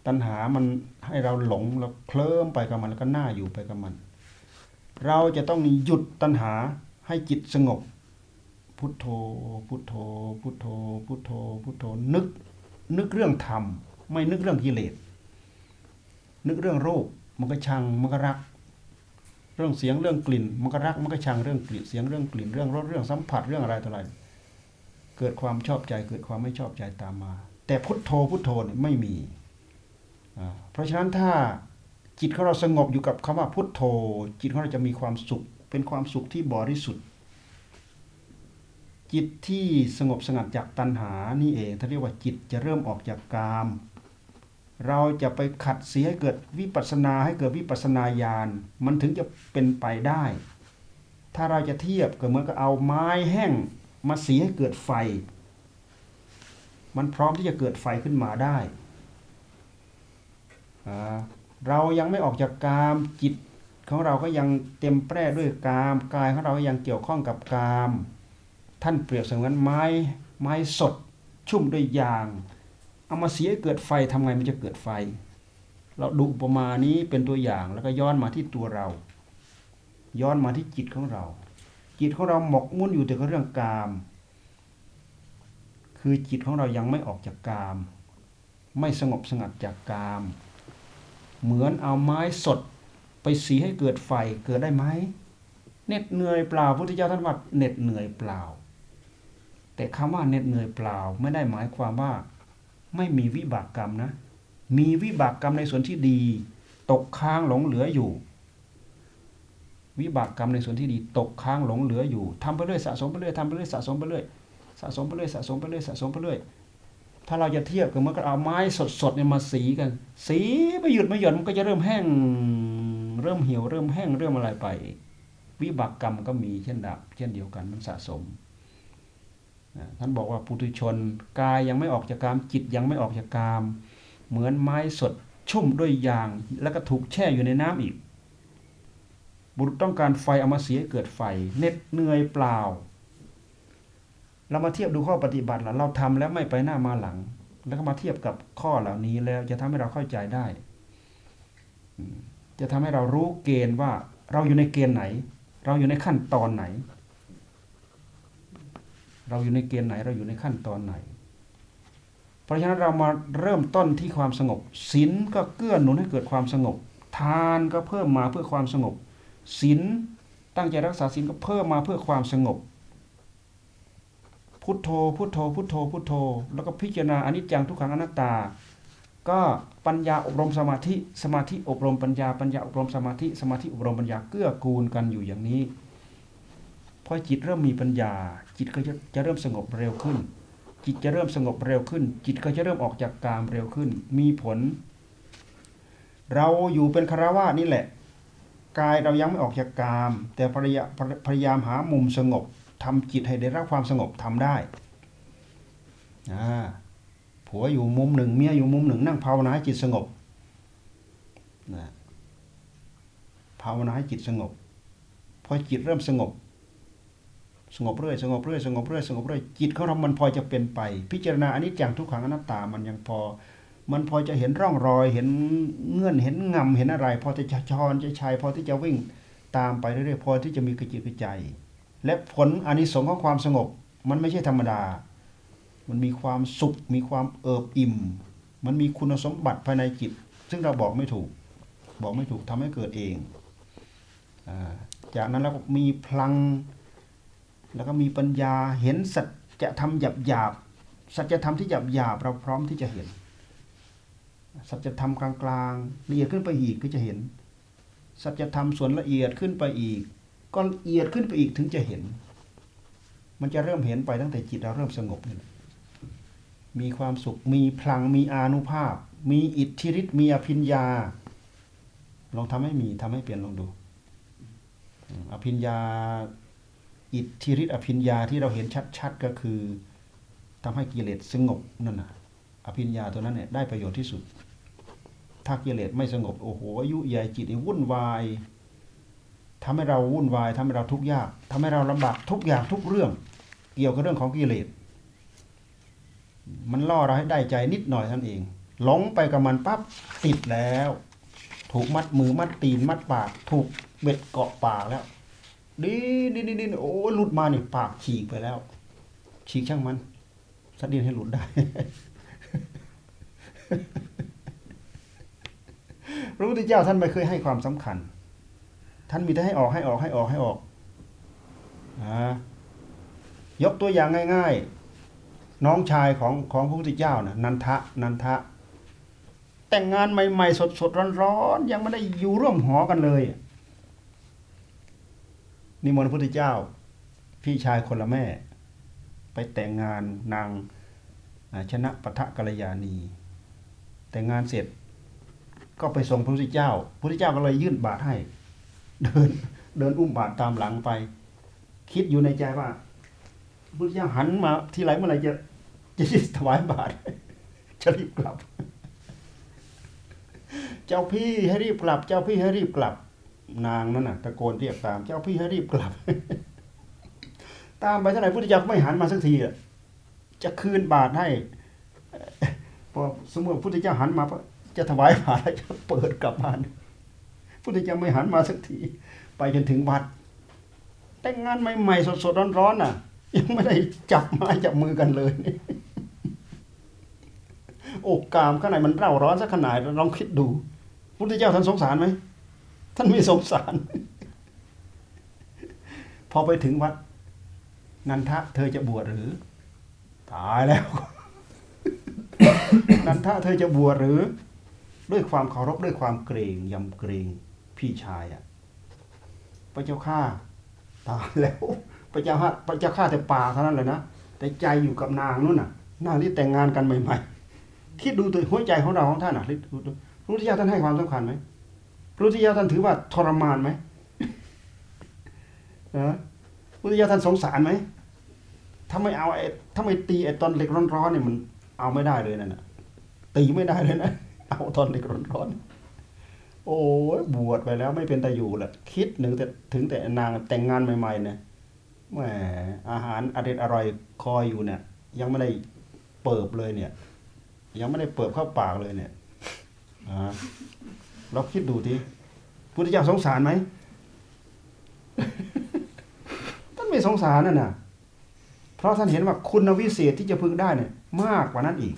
ตัณหามันให้เราหลงแล้วเคลิ้มไปกับมันแล้วก็น่าอยู่ไปกับมัน เราจะต้องหยุดตัณหาให้จิตสงบ พุทโธ พุทโธ พุทโธ พุทโธ พุทโธ นึก นึกเรื่องธรรม ไม่นึกเรื่องกิเลส นึกเรื่องรูปมันก็ชังมันก็รัก เรื่องเสียงเรื่องกลิ่นมันก็รักมันก็ชังเรื่องกลิ่นเสียงเรื่องกลิ่นเรื่องรสเรื่องสัมผัสเรื่องอะไรต่ออะไรเกิดความชอบใจเกิดความไม่ชอบใจตามมา แต่พุทโธพุทโธไม่มีอ่าเพราะฉะนั้นถ้า จิตของเราสงบอยู่กับคำว่าพุทโธ จิตของเราจะมีความสุข เป็นความสุขที่บริสุทธิ์ จิตที่สงบสงัดจากตัณหานี่เองท่านเรียกว่าจิตจะเริ่มออกจากกาม เราจะไปขัดเสียให้เกิดวิปัสนาให้เกิดวิปัสสนาญาณมันถึงจะเป็นไปได้ ถ้าเราจะเทียบก็เหมือนกับเอาไม้แห้งมาสีให้เกิดไฟ มันพร้อมที่จะเกิดไฟขึ้นมาได้อ่า เรายังไม่ออกจากกามจิตของเราก็ยังเต็มแปร่ด้วยกามกายของเราก็ยังเกี่ยวข้องกับกาม ท่านเปรียบเสมือนไม้ไม้สด ชุ่มด้วยยาง เอามาเสียเกิดไฟทำไงมันจะเกิดไฟ เราดูอุปมานี้เป็นตัวอย่างแล้วก็ย้อนมาที่ตัวเรา ย้อนมาที่จิตของเรา จิตของเราหมกมุ่นอยู่แต่กับเรื่องกาม คือจิตของเรายังไม่ออกจากกาม ไม่สงบสงัดจากกาม เหมือนเอาไม้สดไปสีให้เกิดไฟเกิดได้ไหมเหน็ดเหนื่อยเปล่าพุทธเจ้าท่านว่าเหน็ดเหนื่อยเปล่า แต่คำว่าเหน็ดเหนื่อยเปล่า ไม่ได้หมายความว่า ไม่มีวิบากกรรมนะ มีวิบากกรรมในส่วนที่ดี ตกค้างหลงเหลืออยู่ วิบากกรรมในส่วนที่ดี ตกค้างหลงเหลืออยู่ทำไปเรื่อยสะสมไปเรื่อยทำไปเรื่อยสะสมไปเรื่อยสะสมไปเรื่อยสะสมไปเรื่อยสะสมไปเรื่อย ถ้าเราจะเทียบกันมันก็เอาไม้สดๆเนี่ยมาสีกัน สีไม่หยุดไม่หย่อนมันก็จะเริ่มแห้ง เริ่มเหี่ยวเริ่มแห้งเริ่มอะไรไป วิบากกรรมก็มีเช่นดับ เช่นเดียวกันมันสะสมท่านบอกว่าปุถุชนกายยังไม่ออกจากกามจิตยังไม่ออกจากกาม เหมือนไม้สดชุ่มด้วยยาง แล้วก็ถูกแช่อยู่ในน้ำอีก บุรุษต้องการไฟเอามาเสียเกิดไฟเน็ดเหนื่อยเปล่า เรามาเทียบดูข้อปฏิบัติละเราทำแล้วไม่ไปหน้ามาหลัง แล้วก็มาเทียบกับข้อเหล่านี้แล้วจะทำให้เราเข้าใจได้ จะทำให้เรารู้เกณฑ์ว่าเราอยู่ในเกณฑ์ไหน เราอยู่ในขั้นตอนไหน เราอยู่ในเกณฑ์ไหน เราอยู่ในขั้นตอนไหน เพราะฉะนั้นเรามาเริ่มต้นที่ความสงบศีลก็เกื้อหนุนให้เกิดความสงบ ทานก็เพิ่มมาเพื่อความสงบศีลตั้งใจรักษาศีลก็เพิ่มมาเพื่อความสงบ พุทโธ พุทโธ พุทโธ พุทโธ แล้วก็พิจารณาอนิจจังทุกขังอนัตตา ก็ปัญญาอบรมสมาธิ สมาธิอบรมปัญญา ปัญญาอบรมสมาธิ สมาธิอบรมปัญญาเกื้อกูลกันอยู่อย่างนี้ พอจิตเริ่มมีปัญญา จิตก็จะจะเริ่มสงบเร็วขึ้น จิตจะเริ่มสงบเร็วขึ้น จิตก็จะเริ่มออกจากกามเร็วขึ้น มีผล เราอยู่เป็นคารวะนี่แหละ กายเรายังไม่ออกจากกาม แต่พยายามพยายามหามุมสงบ ทำจิตให้ได้รับความสงบทำได้ผัวอยู่มุมหนึ่งเมียอยู่มุมหนึ่งนั่งภาวนาให้จิตสงบนะภาวนาให้จิตสงบพอจิตเริ่มสงบ สงบเรื่อยสงบเรื่อยสงบเรื่อยสงบเรื่อยจิตของเรามันพอจะเป็นไป พิจารณาอันิจจังทุกขังอนัตตามันยังพอ มันพอจะเห็นร่องรอย เห็นเงื่อนเห็นงำเห็นอะไร พอที่จะชอนจะชัยพอที่จะวิ่งตามไปเรื่อยๆพอที่จะมีกระจิตกระใจ และผลอานิสงส์ของความสงบ มันไม่ใช่ธรรมดา มันมีความสุข มีความเอิบอิ่ม มันมีคุณสมบัติภายในจิต ซึ่งเราบอกไม่ถูก บอกไม่ถูกทำให้เกิดเองอจากนั้นแล้วก็มีพลัง แล้วก็มีปัญญาเห็นสัจธรรมหยาบหยาบสัจธรรมที่หยาบหยาบเราพร้อมที่จะเห็น สัจธรรมกลางๆละเอียดขึ้นไปอีกก็จะเห็น สัจธรรมส่วนละเอียดขึ้นไปอีก ก็ละเอียดขึ้นไปอีกถึงจะเห็น มันจะเริ่มเห็นไปตั้งแต่จิตเราเริ่มสงบนี่มีความสุข มีพลัง มีอานุภาพ มีอิทธิฤทธิ์ มีอภิญญา ลองทำให้มีทำให้เปลี่ยนลองดู อภิญญา อิทธิฤทธิ์อภิญญาที่เราเห็นชัดๆก็คือทำให้กิเลสสงบนั่นน่ะอภิญญาตัวนั้นเนี่ยได้ประโยชน์ที่สุด ถ้ากิเลสไม่สงบ โอ้โหอายุใหญ่จิตนี่วุ่นวาย ทำให้เราวุ่นวายทำให้เราทุกข์ยากทำให้เราลำบากทุกอย่างทุกเรื่อง เกี่ยวกับเรื่องของกิเลสมันล่อเราให้ได้ใจนิดหน่อยท่านั้นเองหลงไปกับมันปั๊บติดแล้ว ถูกมัดมือมัดตีนมัดปาก ถูกเบ็ดเกาะปากแล้วดีดีดีดีโอ้หลุดมาเนี่ยปากฉีกไปแล้ว ฉีกช่างมันสัดดินให้หลุดได้ พระพุทธเจ้าท่านไม่เคยให้ความสำคัญ ท่านมีแต่ให้ออกให้ออกให้ออกให้ออกอายกตัวอย่างง่าย ๆ น้องชายของของพระพุทธเจ้านะนันทะนันทะ แต่งงานใหม่ๆ สดๆร้อนๆยังไม่ได้อยู่ร่วมหอกันเลยนิมนต์พระพุทธเจ้า พี่ชายคนละแม่ ไปแต่งงานนางชนะปะทะกัลยาณี แต่งงานเสร็จก็ไปส่งพระพุทธเจ้าพระพุทธเจ้าก็เลยยื่นบาตรให้ เดินเดินอุ้มบาตรตามหลังไป คิดอยู่ในใจว่าพุทธเจ้าหันมาที่ไรเมื่อไรจะจะถวายบาตรจะรีบกลับ เจ้าพี่ให้รีบกลับ เจ้าพี่ให้รีบกลับ นางนั่นน่ะตะโกนเรียกตาม เจ้าพี่ให้รีบกลับ ตามไปเท่าไหร่พุทธเจ้าก็ไม่หันมาสักทีอะจะคืนบาตรให้พอสมมติพุทธเจ้าหันมาจะถวายบาตรจะเปิดกลับบ้าน พุทธเจ้าไม่หันมาสักที ไปจนถึงวัด แต่งงานใหม่ๆสดๆร้อนๆน่ะ ยังไม่ได้จับม้จับมือกันเลยโอกกามข้างในมันเร่าร้อนสักขนาดลองคิดดู พุทธเจ้าท่านสงสารไหมท่านไม่สงสาร พอไปถึงวัด นันทะ เธอจะบวชหรือ ตายแล้ว นันทะเธอจะบวชหรือ ด้วยความเคารพด้วยความเกรงยำเกรง พี่ชายอะพระเจ้าข้าตายแล้วพระเจ้าข้าพระเจ้าข้าแต่ป่าเท่านั้นเลยนะแต่ใจอยู่กับนางนู่นน่ะนางที่แต่งงานกันใหม่ ๆ คิดดูตัวหัวใจของเราของท่านอะคิดดูพระพุทธเจ้าท่านให้ความสำคัญไหมพระพุทธเจ้าท่านถือว่าทรมานไหมนะพระพุทธเจ้าท่านสงสารไหมถ้าไม่เอาไอ้ถ้าไม่ตีไอ้ตอนเหล็กร้อนๆเนี่ยมันเอาไม่ได้เลยนั่นน่ะตีไม่ได้เลยนะ เอาตอนเหล็กร้อนๆ โอ้ยบวชไปแล้วไม่เป็นตาอยู่แหละคิดหนึ่งแต่ถึงแต่นางแต่งงานใหม่ๆเนี่ยแหมอาหารอร่อยอร่อยคอยอยู่เนี่ย ยังไม่ได้เปิบเลยเนี่ย ยังไม่ได้เปิบเข้าปากเลยเนี่ยอ่าเราคิดดูทีพุทธเจ้าสงสารไหมท่านไม่สงสารน่ะนะเพราะท่านเห็นว่าคุณวิเศษที่จะพึงได้เนี่ย มากกว่านั้นอีก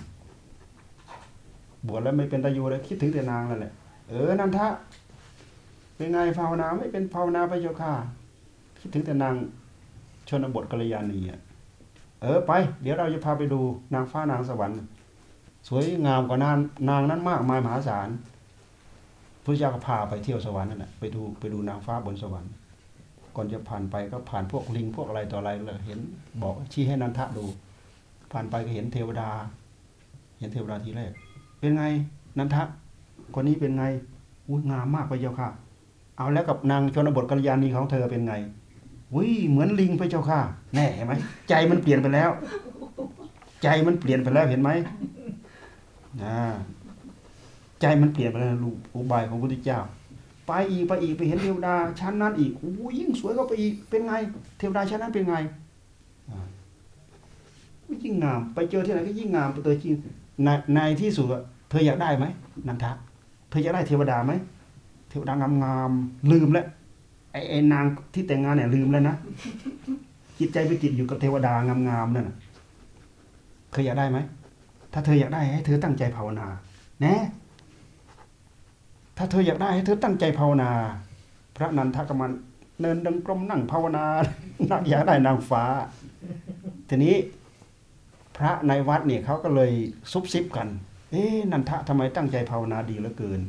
บวชแล้วไม่เป็นตายูเลยคิดถึงแต่นางนั่นแหละ เออนันทะเป็นไงภาวนาไม่เป็นภาวนาไปโยค่าคิดถึงแต่นางชนบทกัลยาณีอะเออไป เดี๋ยวเราจะพาไปดูนางฟ้านางสวรรค์ สวยงามกว่านางนางนั้นมากมายมหาศาลพระเจ้าก็พาไปเที่ยวสวรรค์นั่นแหละไปดูไปดูนางฟ้าบนสวรรค์ ก่อนจะผ่านไปก็ผ่านพวกลิงพวกอะไรต่ออะไรเลยเห็นบอกชี้ให้นันทะดู ผ่านไปก็เห็นเทวดา เห็นเทวดาทีแรกเป็นไงนันทะ คนนี้เป็นไงอุ้ยงามมากพระเจ้าค่ะ เอาแล้วกับนางชนบทกัลยาณีของเธอเป็นไงอุ้ยเหมือนลิงพระเจ้าค่ะ แน่เห็นไหมใจมันเปลี่ยนไปแล้ว ใจมันเปลี่ยนไปแล้วเห็นไหมอ่าใจมันเปลี่ยนไปแล้วลูกอุบายของพระพุทธเจ้า ไปอีกไปอีกไปเห็นเทวดาชั้นนั้นอีกโอ้ยยิ่งสวยเข้าไปอีกเป็นไง เทวดาชั้นนั้นเป็นไงอ่ายิ่งงาม ไปเจอที่ไหนก็ยิ่งงามไปเจอจริงในในที่สุดเธออยากได้ไหมนันทะ เธออยากได้เทวดาไหมเทวดางามๆลืมแล้วไอ้ไอ้นางที่แต่งงานเนี่ยลืมแล้วนะจิตใจไปติดอยู่กับเทวดางามๆนั่นน่ะเคยอยากได้ไหมถ้าเธออยากได้ให้เธอตั้งใจภาวนาแนะถ้าเธออยากได้ให้เธอตั้งใจภาวนา พระนันทกมันเนินดังกรมนั่งภาวนานักอยากได้นางฟ้า ทีนี้พระในวัดเนี่ยเขาก็เลยซุบซิบกัน เอ๊นันทะทำไมตั้งใจภาวนาดีเหลือเกิน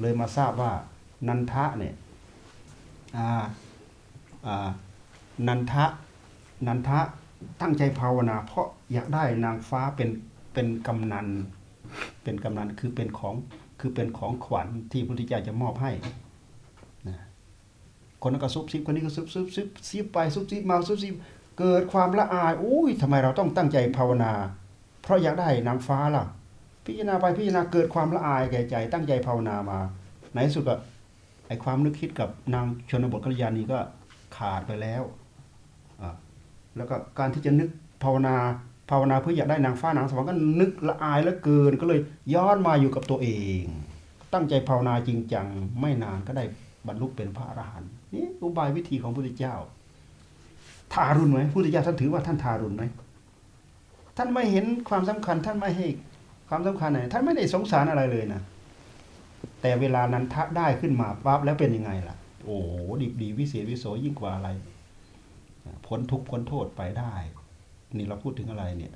เลยมาทราบว่านันทะเนี่ยนันทะนันทะตั้งใจภาวนา เพราะอยากได้นางฟ้าเป็นเป็นกำนัน เป็นกำนันคือเป็นของคือเป็นของขวัญที่พระพุทธเจ้าจะมอบให้นะคนนั้นก็ซุบซิบคนนี้ก็ซุบซิบซุบซิบไปซุบซิบมาซุบซิบเกิดความละอายอุ้ยทำไมเราต้องตั้งใจภาวนา เพราะอยากได้นางฟ้าล่ะ พิจารณาไปพิจารณาเกิดความละอายแก่ใจ ตั้งใจภาวนามา ในที่สุดก็ไอความนึกคิดกับนางชนบทกัลยาณีก็ขาดไปแล้วแล้วก็การที่จะนึกภาวนาภาวนาเพื่ออยากได้นางฟ้านางสวรรค์ก็นึกละอายเหลือเกินก็เลยย้อนมาอยู่กับตัวเอง ตั้งใจภาวนาจริงจังไม่นานก็ได้บรรลุเป็นพระอรหันต์นี่อุบายวิธีของพระพุทธเจ้า ทารุณไหมพระพุทธเจ้าท่านถือว่าท่านทารุณไหมท่านไม่เห็นความสำคัญท่านไม่ให้ ความสำคัญไหนท่านไม่ได้สงสารอะไรเลยนะแต่เวลานั้นทะได้ขึ้นมาปั๊บแล้วเป็นยังไงล่ะ โอ้โหดีดีวิเศษวิโสยิ่งกว่าอะไรพ้นทุกข์พ้นโทษไปได้ นี่เราพูดถึงอะไรเนี่ย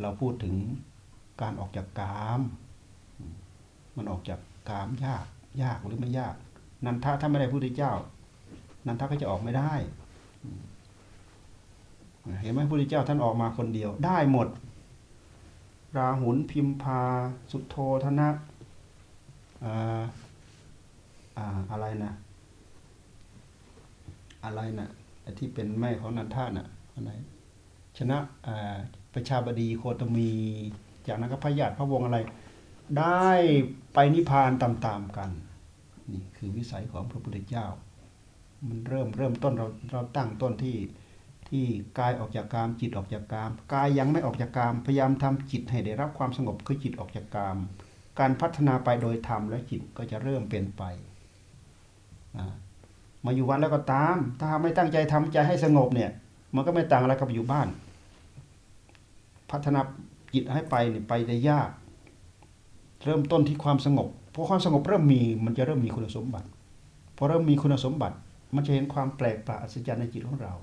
เราพูดถึงการออกจากกาม มันออกจากกามยาก ยากหรือไม่ยาก นันทะถ้าไม่ได้พุทธเจ้า นันทะก็จะออกไม่ได้ เห็นไหมพระพุทธเจ้าท่านออกมาคนเดียว ได้หมด ราหุลพิมพา สุโธธนะอ่าอ่าอะไรนะ อะไรนะที่เป็นแม่ของนันท่าน่ะอะไรชนะประชาบดีโคตมีจากนั้นก็พญาติพระวงศ์อะไร ได้ไปนิพพานตามๆกันนี่คือวิสัยของพระพุทธเจ้า มันเริ่มเริ่มต้นเราเราตั้งต้นที่ ที่กายออกจากกามจิตออกจากกามกายยังไม่ออกจากกามพยายามทำจิตให้ได้รับความสงบคือจิตออกจากกาม การพัฒนาไปโดยธรรมและจิตก็จะเริ่มเป็นไปมาอยู่วัดแล้วก็ตาม ถ้าไม่ตั้งใจทำใจให้สงบเนี่ย มันก็ไม่ต่างอะไรกับอยู่บ้าน พัฒนาจิตให้ไปเนี่ยไปได้ยาก เริ่มต้นที่ความสงบพอความสงบเริ่มมีมันจะเริ่มมีคุณสมบัติพอเริ่มมีคุณสมบัติ มันจะเห็นความแปลกประหลาดอัศจรรย์ในจิตของเรา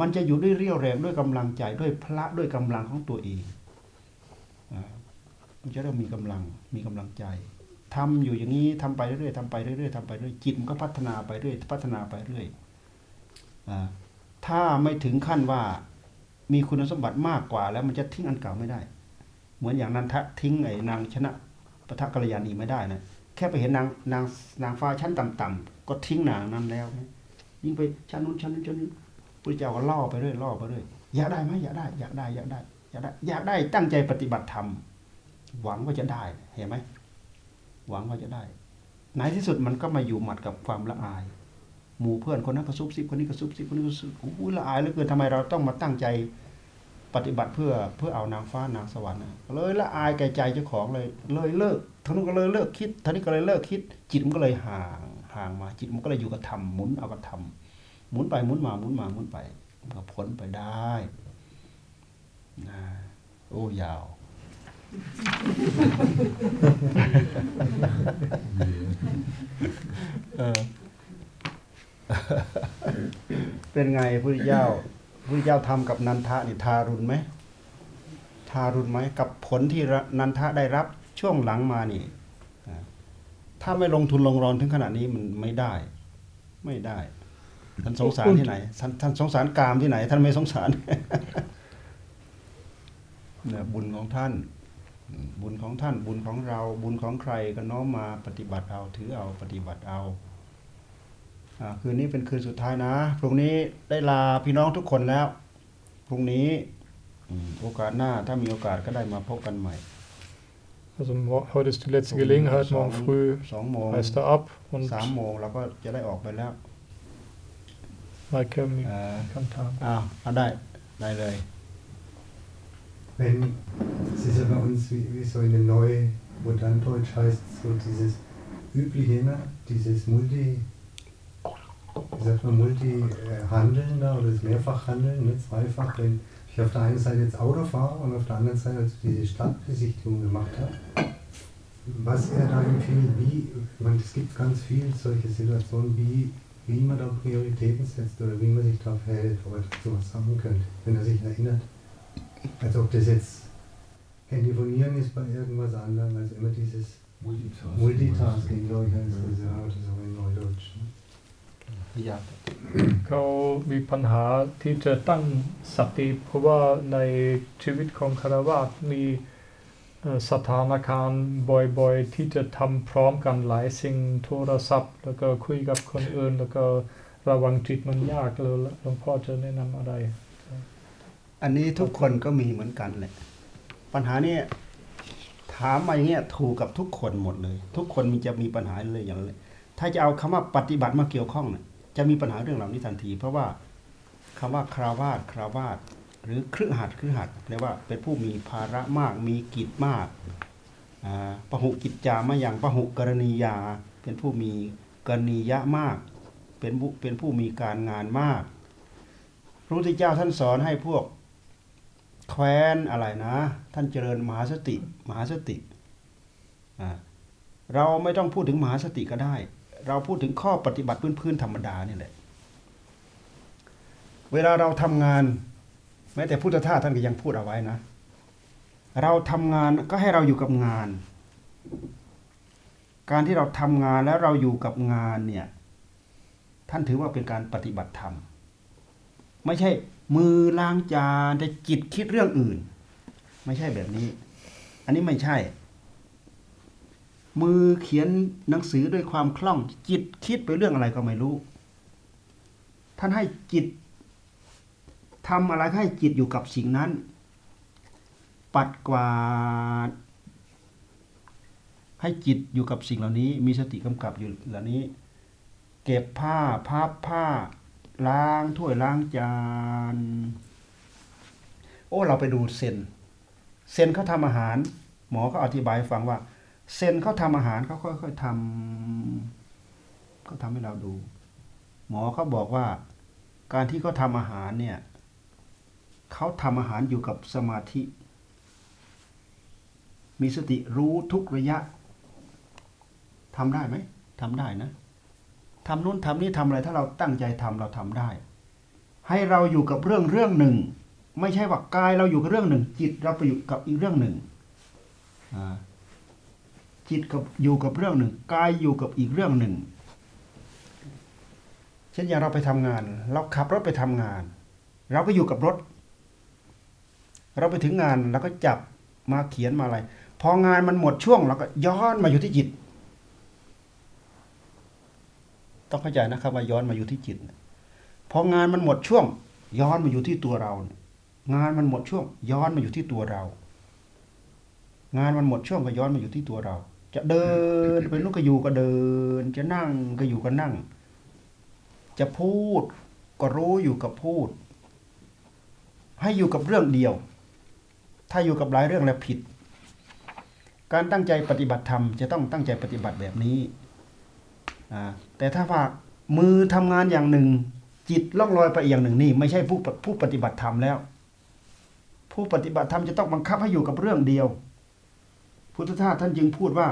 มันจะอยู่ด้วยเรี่ยวแรงด้วยกำลังใจด้วยพละด้วยกำลังของตัวเองมันจะเริ่มมีกำลังมีกำลังใจทำอยู่อย่างนี้ทำไปเรื่อยๆทำไปเรื่อยๆทำไปเรื่อยจิตมันก็พัฒนาไปเรื่อยพัฒนาไปเรื่อยถ้าไม่ถึงขั้นว่ามีคุณสมบัติมากกว่า แล้วมันจะทิ้งอันเก่าไม่ได้ เหมือนอย่างนั้นทะทิ้งไอ้นางชนะปะทะกัลยาณีไม่ได้นะแค่ไปเห็นนางนางนางฟ้าชั้นต่ำๆก็ทิ้งนางนั้นแล้ว ยิ่งไปชั้นนู้นชั้นนู้นชั้นนู้น พระเจ้าก็ล่อไปเรื่อยล่อไปเรื่อยอยากได้ไหมอยากได้ อยากได้ อยากได้ อยากได้ อยากได้ตั้งใจปฏิบัติธรรมหวังว่าจะได้เห็นไหมหวังว่าจะได้ในที่สุดมันก็มาอยู่หมัดกับความละอาย หมู่เพื่อนคนนั้นก็ซุบซิบคนนี้ก็ซุบซิบคนนี้ก็ซุบโอ้โหละอายเหลือเกินทำไมเราต้องมาตั้งใจปฏิบัติเพื่อเพื่อเอานางฟ้านางสวรรค์เลยละอายแก่ใจเจ้าของเลย เลยเลิกท่านู้นก็เลยเลิกคิดท่านี้ก็เลยเลิกคิด จิตมันก็เลยห่างห่างมาจิตมันก็เลยอยู่กับธรรมหมุนเอากับธรรม หมุนไปหมุนมาหมุนมาหมุนไปมันก็พ้นไปได้นะโอ้ยาว เป็นไงพระพุทธเจ้าพระพุทธเจ้าทำกับนันทะนี่ทารุณไหมทารุณไหมกับผลที่นันทะได้รับช่วงหลังมานี่ถ้าไม่ลงทุนลงรอนถึงขนาดนี้มันไม่ได้ ไม่ได้ ท่านสงสารที่ไหนท่านท่านสงสารกามที่ไหน ท่านไม่สงสารเนี่ยบุญของท่านอืมบุญของท่าน บุญของเรา บุญของใครก็น้อมมาปฏิบัติเอาถือเอาปฏิบัติเอาอ่าคืนนี้เป็นคืนสุดท้ายนะ พรุ่งนี้ได้ลาพี่น้องทุกคนแล้ว พรุ่งนี้อืมโอกาสหน้าถ้ามีโอกาสก็ได้มาพบกันใหม่ Also mo- heute ist die letzte Gelegenheit, morgen früh สองโมง reist er ab und สามโมงเราก็จะได้ออกไปแล้ว Maike Äh. kann haben. อ้าวเอาได้ได้เลย Wenn, es ist ja bei uns wie, wie so in dem Neu, Moderndeutsch heißt so dieses übliche, ne? dieses Multi, wie sagt man, Multi-Handeln da oder das Mehrfachhandeln, ne? zweifach, wenn ich auf der einen Seite jetzt Auto fahre und auf der anderen Seite also diese Stadtbesichtigung gemacht habe, was er da empfiehlt, wie, ich meine, es gibt ganz viele solche Situationen, wie, wie man da Prioritäten setzt oder wie man sich da verhält, ob er dazu was sagen könnte, wenn er sich erinnert. Als ob das jetzt Handybonieren ist bei irgendwas anderem, als immer dieses Multitasking. Multitasking, glaube ich, heißt das ja, oder so in Neudeutsch. Ne? อยาก เขามีปัญหาที่จะตั้งสติ เพราะว่าในชีวิตของคารวะมีเอ่อ สถานการณ์บ่อยๆ ที่จะทำพร้อมกันหลายสิ่งโทรศัพท์ แล้วก็คุยกับคนอื่น แล้วก็ระวังจิตมันยากเลยหลวงพ่อจะแนะนำอะไร อันนี้ทุกคนก็มีเหมือนกันแหละ ปัญหานี่ยถามมาอย่างเงี้ยถูกกับทุกคนหมดเลย ทุกคนมีจะมีปัญหาเลยอย่างนั้นเลยถ้าจะเอาคำว่าปฏิบัติมาเกี่ยวข้องเนี่ยจะมีปัญหาเรื่องเหล่านี้ทันที เพราะว่าคำว่าคราวาสคราวาส หรือครือหัดครือหัดแปลว่าเป็นผู้มีภาระมากมีกิจมากอ่าปหุกิจจามาอย่างปะหุกรณียา เป็นผู้มีกรณียะมาก เป็นผู้เป็นผู้มีการงานมากพระพุทธเจ้าท่านสอนให้พวกแคว้นอะไรนะ ท่านเจริญมหาสติมหาสติ เราไม่ต้องพูดถึงมหาสติก็ได้ เราพูดถึงข้อปฏิบัติพื้นๆธรรมดานี่แหละ เวลาเราทำงาน ม้แต่พุทธทาสท่านก็ยังพูดเอาไว้นะ เราทำงานก็ให้เราอยู่กับงาน การที่เราทำงานแล้วเราอยู่กับงานเนี่ยท่านถือว่าเป็นการปฏิบัติธรรม ไม่ใช่มือล้างจานแต่จิตคิดเรื่องอื่น ไม่ใช่แบบนี้ อันนี้ไม่ใช่ มือเขียนหนังสือด้วยความคล่องจิตคิดไปเรื่องอะไรก็ไม่รู้ ท่านให้จิต ทำอะไรให้จิตอยู่กับสิ่งนั้น ปัดกวาด ให้จิตอยู่กับสิ่งเหล่านี้ มีสติกำกับอยู่เหล่านี้ เก็บผ้าพับผ้า ล้างถ้วยล้างจาน โอ้เราไปดูเซนเซนเขาทำอาหาร หมอก็อธิบายฟังว่า เซนเขาทำอาหารเขาค่อยๆทำเขาทำให้เราดู หมอเขาบอกว่าการที่เขาทำอาหารเนี่ย เขาทำอาหารอยู่กับสมาธิ มีสติรู้ทุกระยะทำได้ไหมทำได้นะทำนู้นทำนี่ทำอะไรถ้าเราตั้งใจทำเราทำได้ ให้เราอยู่กับเรื่องเรื่องหนึ่ง ไม่ใช่ว่ากายเราอยู่กับเรื่องหนึ่ง จิตเราไปอยู่กับอีกเรื่องหนึ่งจิตกับอยู่กับเรื่องหนึ่งกายอยู่กับอีกเรื่องหนึ่ง เช่นอย่างเราไปทำงาน เราขับรถไปทำงาน เราก็อยู่กับรถ เราไปถึงงานเราก็จับมาเขียนมาอะไร พองานมันหมดช่วงเราก็ย้อนมาอยู่ที่จิต ต้องเข้าใจนะครับว่าย้อนมาอยู่ที่จิตพองานมันหมดช่วง ย้อนมาอยู่ที่ตัวเราเนี่ยงานมันหมดช่วง ย้อนมาอยู่ที่ตัวเรา งานมันหมดช่วงก็ย้อนมาอยู่ที่ตัวเรา จะเดินไปนู่นก็อยู่ก็เดิน จะนั่งก็อยู่ก็นั่ง จะพูดก็รู้อยู่กับพูด ให้อยู่กับเรื่องเดียว ถ้าอยู่กับหลายเรื่องแล้วผิด การตั้งใจปฏิบัติธรรมจะต้องตั้งใจปฏิบัติแบบนี้ แต่ถ้าว่ามือทำงานอย่างหนึ่ง จิตล่องลอยไปอีกอย่างหนึ่งนี่ ไม่ใช่ผู้ผู้ปฏิบัติธรรมแล้ว ผู้ปฏิบัติธรรมจะต้องบังคับให้อยู่กับเรื่องเดียว พุทธทาสท่านจึงพูดว่า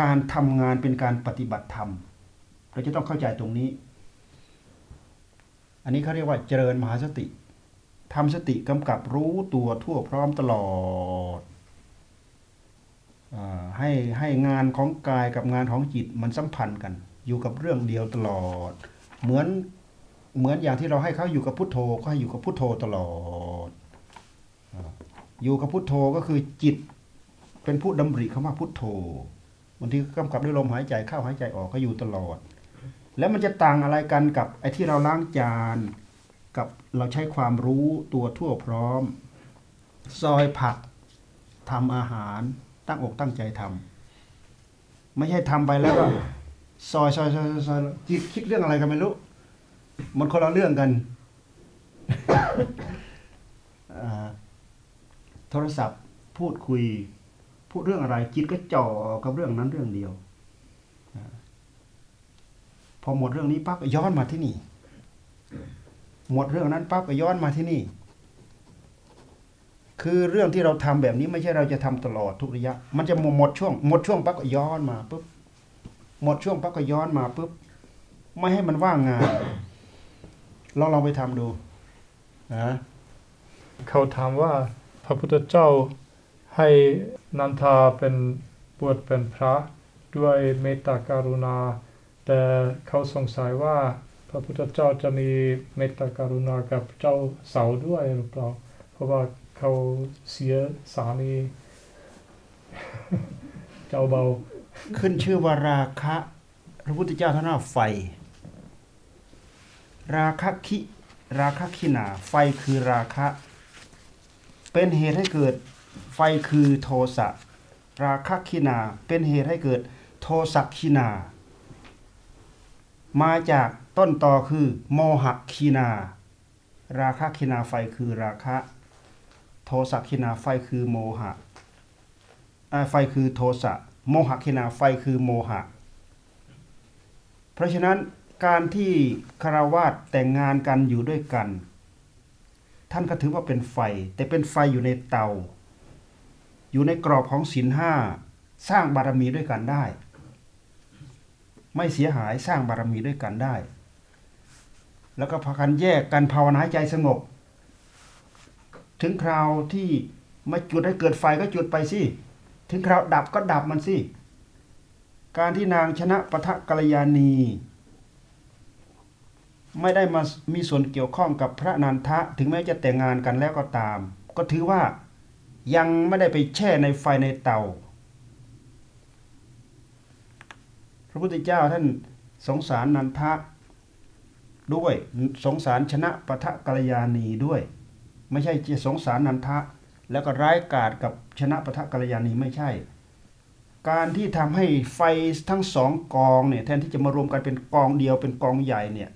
การทำงานเป็นการปฏิบัติธรรม เราจะต้องเข้าใจตรงนี้ อันนี้เขาเรียกว่าเจริญมหาสติ ทำสติกำกับรู้ตัวทั่วพร้อมตลอดอให้ให้งานของกายกับงานของจิตมันสัมพันธ์กัน อยู่กับเรื่องเดียวตลอด เหมือนเหมือนอย่างที่เราให้เขาอยู่กับพุทโธก็ให้อยู่กับพุทโธตลอดอยู่กับพุทโธก็คือจิตเป็นผู้ดำริคำว่าพุทโธบางทีก็กำกับด้วยลมหายใจเข้าหายใจออกก็อยู่ตลอด แล้วมันจะต่างอะไรกันกับไอ้ที่เราล้างจาน กับเราใช้ความรู้ตัวทั่วพร้อม ซอยผักทำอาหารตั้งอกตั้งใจทำไม่ใช่ทำไปแล้วก็ซอยซอยซอยซอยจิตคิดเรื่องอะไรกันไม่รู้ มันคนละเรื่องกันโทรศัพท์พูดคุย พูดเรื่องอะไร จิตก็จ่อกับเรื่องนั้นเรื่องเดียวพอหมดเรื่องนี้ปั๊บก็ย้อนมาที่นี่ หมดเรื่องนั้นปั๊บก็ย้อนมาที่นี่ คือเรื่องที่เราทำแบบนี้ไม่ใช่เราจะทำตลอดทุกระยะ มันจะหมดช่วงหมดช่วงปั๊บก็ย้อนมาปุ๊บหมดช่วงปั๊บก็ย้อนมาปุ๊บไม่ให้มันว่างงานลองลองไปทำดูนะเขาถามว่าพระพุทธเจ้าให้นันทาเป็นบวชเป็นพระด้วยเมตตาการุณา แต่เขาสงสัยว่า พระพุทธเจ้าจะมีเมตตากรุณากับเจ้าสาวด้วยหรือเปล่า เพราะว่าเขาเสียสามี เจ้าเบา ขึ้นชื่อว่าราคะ พระพุทธเจ้าท่านว่าไฟ ราคะคิ ราคะขินา ไฟคือราคะ เป็นเหตุให้เกิด ไฟคือโทสะ ราคะขินา เป็นเหตุให้เกิด โทสักขินา มาจากต้นต่อคือ โมหคีนา ราคะคินาไฟคือราคะ โทสักคินาไฟคือโมหะไฟคือโทสะโมหคินาไฟคือโมหะ เพราะฉะนั้นการที่คารวาสแต่งงานกันอยู่ด้วยกัน ท่านก็ถือว่าเป็นไฟ แต่เป็นไฟอยู่ในเตา อยู่ในกรอบของศีลห้าสร้างบารมีด้วยกันได้ ไม่เสียหายสร้างบารมีด้วยกันได้ แล้วก็พากันแยกกันภาวนาใจสงบ ถึงคราวที่มาจุดให้เกิดไฟก็จุดไปสิถึงคราวดับก็ดับมันสิการที่นางชนะปะทะกัลยาณี ไม่ได้มามีส่วนเกี่ยวข้องกับพระนันทะถึงแม้จะแต่งงานกันแล้วก็ตาม ก็ถือว่ายังไม่ได้ไปแช่ในไฟในเตาพระพุทธเจ้าท่านสงสารนันทะ ด้วยสงสารชนะปะทะกัลยาณีด้วย ไม่ใช่จะสงสารนันทะ แล้วก็ร้ายกาจกับชนะปะทะกัลยาณีไม่ใช่ การที่ทำให้ไฟทั้งสองกองเนี่ยแทนที่จะมารวมกันเป็นกองเดียวเป็นกองใหญ่เนี่ย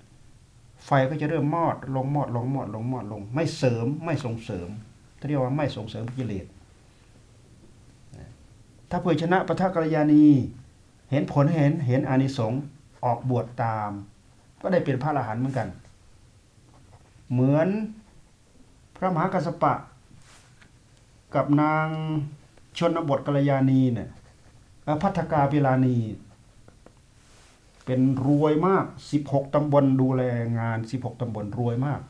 ไฟก็จะเริ่มมอดลงมอดลงมอดลงมอดลง ไม่เสริมไม่ส่งเสริมเรียกว่าไม่ส่งเสริมกิเลสถ้าเพื่อชนะปะทะกัลยาณี เห็นผลเห็นเห็นอานิสงส์ออกบวชตาม ก็ได้เป็นพระอรหันต์เหมือนกัน เหมือนพระมหากัสปะ กับนางชนบทกัลยาณีเนี่ยพัฒกาปิลานี เป็นรวยมาก 16 ตำบลดูแลงาน 16 ตำบลรวยมาก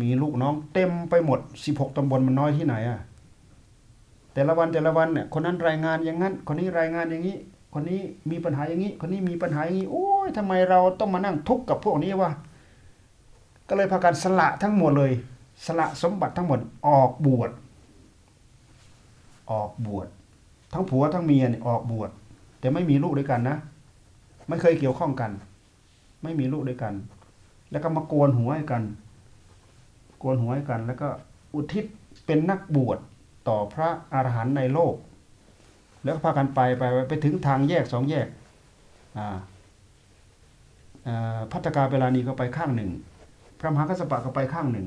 มีลูกน้องเต็มไปหมด 16 ตำบลมันน้อยที่ไหนอะแต่ละวันแต่ละวันเนี่ยคนนั้นรายงานอย่างนั้น คนนี้รายงานอย่างนี้ คนนี้มีปัญหาอย่างนี้ คนนี้มีปัญหาอย่างนี้โอ้ยทำไมเราต้องมานั่งทุกข์กับพวกนี้วะก็เลยพากันสละทั้งหมดเลย สละสมบัติทั้งหมดออกบวชออกบวชทั้งผัวทั้งเมียเนี่ยออกบวชแต่ไม่มีลูกด้วยกันนะไม่เคยเกี่ยวข้องกัน ไม่มีลูกด้วยกัน แล้วก็มาโกนหัวให้กัน โกนหัวให้กัน แล้วก็อุทิศเป็นนักบวชต่อพระอรหันต์ในโลก แล้วก็พากันไปไปไปถึงทางแยกสองแยกอ่าอ่าพัฒกาเวลานีก็ไปข้างหนึ่ง พระมหากัสปะก็ไปข้างหนึ่ง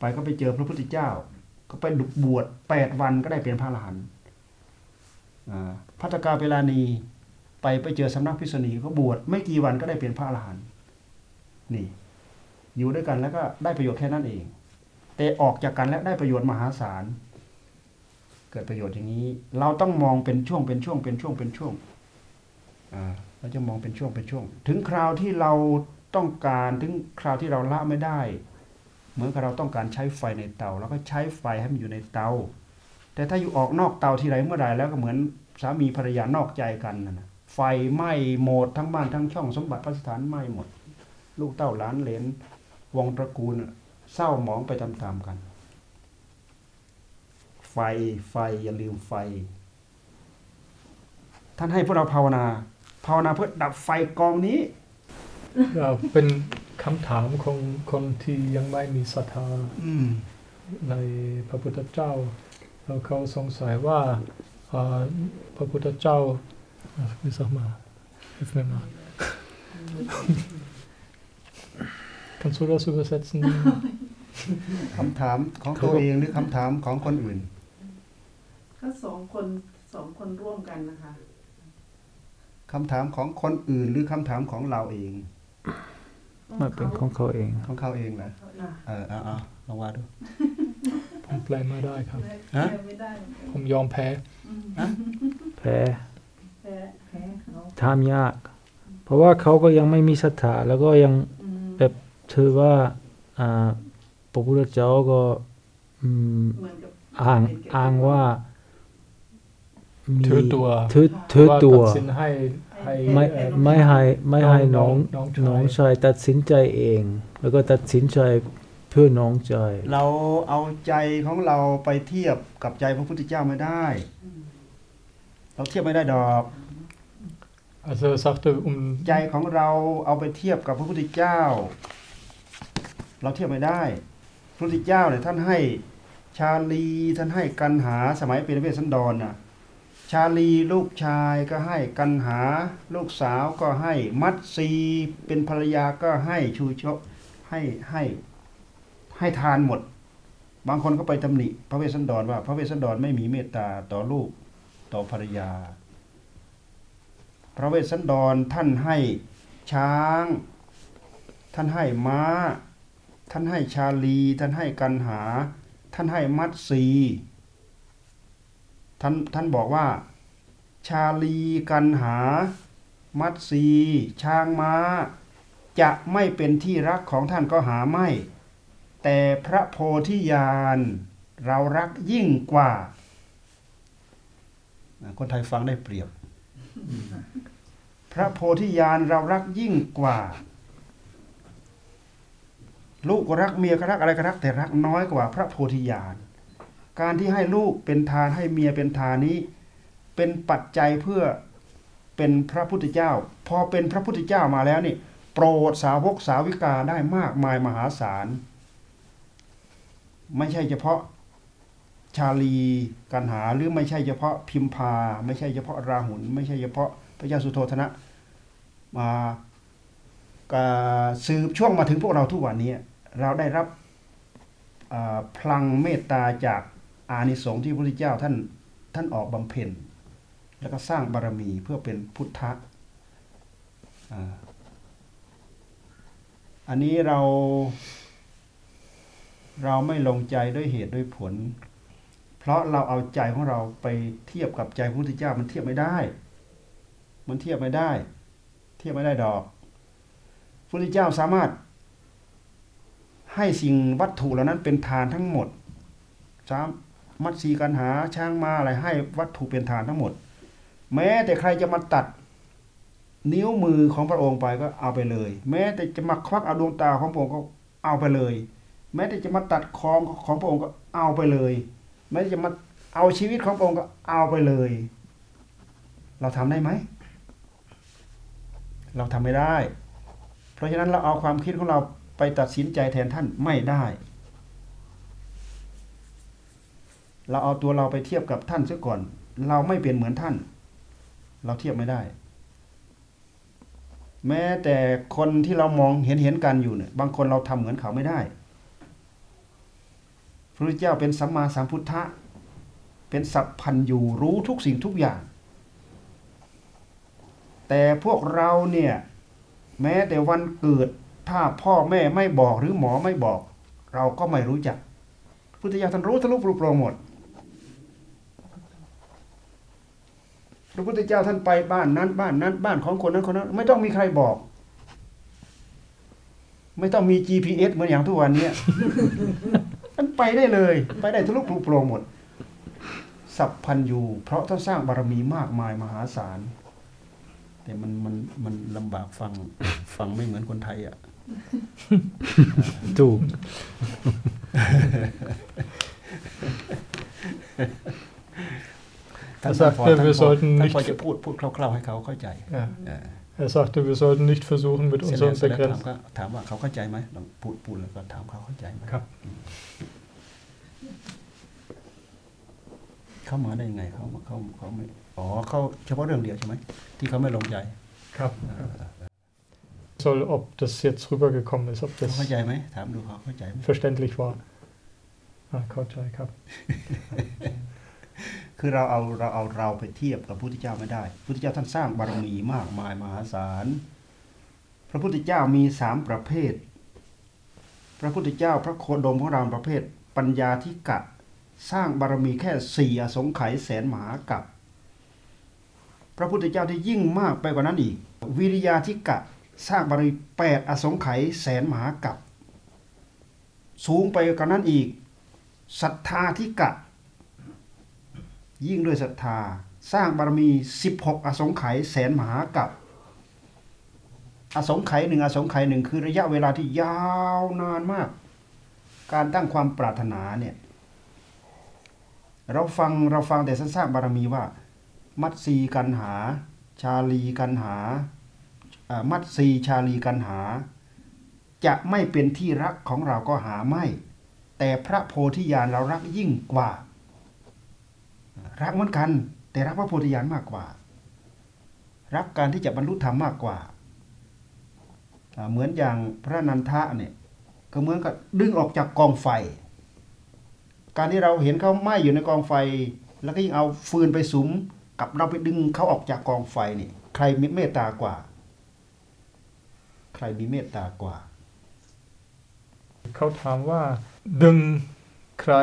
ไปก็ไปเจอพระพุทธเจ้า ก็ไปดุบวชแปดวันก็ได้เป็นพระอรหันต์อ่าพัฒกาเวลานีไปไปเจอสำนักพิษณีก็บวชไม่กี่วันก็ได้เป็นพระอรหันต์นี่ อยู่ด้วยกันแล้วก็ได้ประโยชน์แค่นั้นเอง แต่ออกจากกันแล้วได้ประโยชน์มหาศาล เกิดประโยชน์อย่างนี้ เราต้องมองเป็นช่วงเป็นช่วงเป็นช่วงเป็นช่วงเราจะมองเป็นช่วงเป็นช่วง ถึงคราวที่เราต้องการถึงคราวที่เราละไม่ได้ เหมือนกับเราต้องการใช้ไฟในเตาแล้วก็ใช้ไฟให้มันอยู่ในเตา แต่ถ้าอยู่ออกนอกเตาทีไรเมื่อใดแล้วก็เหมือนสามีภรรยานอกใจกันนะไฟไหม้หมดทั้งบ้านทั้งช่องสมบัติพระสถานไหม้หมด ลูกเต้าหลานเหลนวงตระกูลเศร้าหมองไปตามๆกัน ไฟไฟอย่าลืมไฟ ท่านให้พวกเราภาวนา ภาวนาเพื่อดับไฟกองนี้ก็เป็นคำถามของคนที่ยังไม่มีศรัทธาอืมในพระพุทธเจ้าแล้วเขาสงสัยว่าเอ่อพระพุทธเจ้าอะ wie sag mal hilf mir mal kannst du das übersetzen คำถามของตัวเองหรือคำถามของคนอื่น ก็สองคนสองคนร่วมกันนะคะคำถามของคนอื่นหรือคำถามของเราเอง มันเป็นของเขาเองของเขาเองนะน่ะเออเอาเอาลองว่าดูผมแปลไม่ได้ครับ ฮะแพ้ไม่ได้เหมือนกันผมยอมแพ้แพ้แพ้แพ้เขาทำยาก เพราะว่าเขาก็ยังไม่มีศรัทธาแล้วก็ยังอืมแบบถือว่าอ่าพระพุทธเจ้าก็อืมเหมือนกับอ้างเห็นแก่อ้างว่ามี ถือตัวถือถือตัวาตัดสินให้ให้ไม่เอ่อไม่ให้ไม่ให้น้น้อองงน้องชายน้องชายตัดสินใจเอง แล้วก็ตัดสินใจเพื่อน้องชายเราเอาใจของเราไปเทียบกับใจพระพุทธเจ้าไม่ได้ เราเทียบไม่ได้ดอก Also er sagte, um ใจของเราเอาไปเทียบกับพระพุทธเจ้า เราเทียบไม่ได้ พระพุทธเจ้าเนี่ยท่านให้ชาลีท่านให้กันหาสมัยเป็นเวสสันดรน่ะ ชาลีลูกชายก็ให้กันหา ลูกสาวก็ให้มัตสีเป็นภรรยาก็ให้ชูชกให้ให้ให้ทานหมด บางคนก็ไปตำหนิพระเวสสันดรว่า พระเวสสันดรไม่มีเมตตาต่อลูกต่อภรรยา พระเวสสันดรท่านให้ช้าง ท่านให้ม้า ท่านให้ชาลี ท่านให้กันหา ท่านให้มัตสี ท่านท่านบอกว่า ชาลีกันหา มัตสีช้างม้า จะไม่เป็นที่รักของท่านก็หาไม่ แต่พระโพธิญาณ เรารักยิ่งกว่า คนไทยฟังได้เปรียบ พระโพธิญาณเรารักยิ่งกว่าลูกก็รักเมียก็รักอะไรก็รักแต่รักน้อยกว่าพระโพธิญาณ การที่ให้ลูกเป็นทานให้เมียเป็นทานนี้ เป็นปัจจัยเพื่อเป็นพระพุทธเจ้า พอเป็นพระพุทธเจ้ามาแล้วนี่โปรดสาวกสาวิกาได้มากมายมหาศาล ไม่ใช่เฉพาะชาลีกันหาหรือไม่ใช่เฉพาะพิมพา ไม่ใช่เฉพาะราหุลไม่ใช่เฉพาะพระเจ้าสุโธธนะ มาสืบช่วงมาถึงพวกเราทุกวันนี้ เราได้รับพลังเมตตาจาก อานิสงส์ที่พระพุทธเจ้าท่านท่านออกบำเพ็ญ แล้วก็สร้างบารมีเพื่อเป็นพุทธะอันนี้เรา เราไม่ลงใจด้วยเหตุด้วยผล เพราะเราเอาใจของเราไปเทียบกับใจพระพุทธเจ้ามันเทียบไม่ได้ มันเทียบไม่ได้ เทียบไม่ได้ดอกพระพุทธเจ้าสามารถให้สิ่งวัตถุเหล่านั้นเป็นทานทั้งหมดสาม มัดสีกันหาช้างมาอะไรให้วัตถุเป็นทานทั้งหมด แม้แต่ใครจะมาตัดนิ้วมือของพระองค์ไปก็เอาไปเลย แม้แต่จะมาควักเอาดวงตาของพระองค์ก็เอาไปเลย แม้แต่จะมาตัดคองของพระองค์ก็เอาไปเลย แม้จะมาเอาชีวิตของพระองค์ก็เอาไปเลย เราทำได้ไหม เราทำไม่ได้ เพราะฉะนั้นเราเอาความคิดของเราไปตัดสินใจแทนท่านไม่ได้ เราเอาตัวเราไปเทียบกับท่านซะก่อน เราไม่เป็นเหมือนท่าน เราเทียบไม่ได้ แม้แต่คนที่เรามองเห็นเห็นกันอยู่เนี่ยบางคนเราทำเหมือนเขาไม่ได้ พระพุทธเจ้าเป็นสัมมาสัมพุทธะเป็นสัพพันอยู่รู้ทุกสิ่งทุกอย่าง แต่พวกเราเนี่ยแม้แต่วันเกิดถ้าพ่อแม่ไม่บอกหรือหมอไม่บอก เราก็ไม่รู้จักพุทธเจ้าท่านรู้ทะลุปลุกโปรงหมด พระพุทธเจ้าท่านไปบ้านนั้นบ้านนั้น บ้านของคนนั้นคนนั้น ไม่ต้องมีใครบอก ไม่ต้องมี GPS เหมือนอย่างทุกวันเนี้ยมันไปได้เลย ไปได้ทะลุปลุกโปรงหมด สัพพันยูเพราะท่านสร้างบารมีมากมายมหาศาล แต่มันมันมันลำบากฟังฟังไม่เหมือนคนไทยอะถูกท่าน Er sagte, wir sollten nicht. Er sagte, wir sollten nicht versuchen, mit unseren Begrenzungen. Soll, ob das jetzt rübergekommen ist, ob das verständlich war. Ah, คือเราเอาเราเอาเราไปเทียบกับพระพุทธเจ้าไม่ได้พระพุทธเจ้าท่านสร้างบารมีมากมายมหาศาลพระพุทธเจ้ามีสามประเภท พระพุทธเจ้าพระโคดมของเราประเภท ปัญญาธิกะ สร้างบารมีแค่สี่อสงไขยแสนมหากับพระพุทธเจ้าที่ยิ่งมากไปกว่านั้นอีก วิริยาธิกะ สร้างบารมีแปดอสงไขยแสนมหากับสูงไปกว่านั้นอีกศรัทธาธิกะ ยิ่งด้วยศรัทธา สร้างบารมี 16 อสงไขยแสนมหากับ อสงไขยหนึ่งอสงไขยหนึ่งคือระยะเวลาที่ยาวนานมาก การตั้งความปรารถนาเนี่ยเราฟังเราฟังแต่สั้นๆบารมีว่า มัตสีกันหา ชาลีกันหาอ่ามัตสีชาลีกันหา จะไม่เป็นที่รักของเราก็หาไม่ แต่พระโพธิญาณเรารักยิ่งกว่า รักเหมือนกัน แต่รักพระโพธิญาณมากกว่า รักการที่จะบรรลุธรรมมากกว่า เหมือนอย่างพระนันทะเนี่ยก็เหมือนกับดึงออกจากกองไฟ การที่เราเห็นเขาไหม้อยู่ในกองไฟ แล้วก็ยิ่งเอาฟืนไปสุมกับเราไปดึงเขาออกจากกองไฟนี่ใครมีเมตตากว่า ใครมีเมตตากว่า เขาถามว่าดึงใคร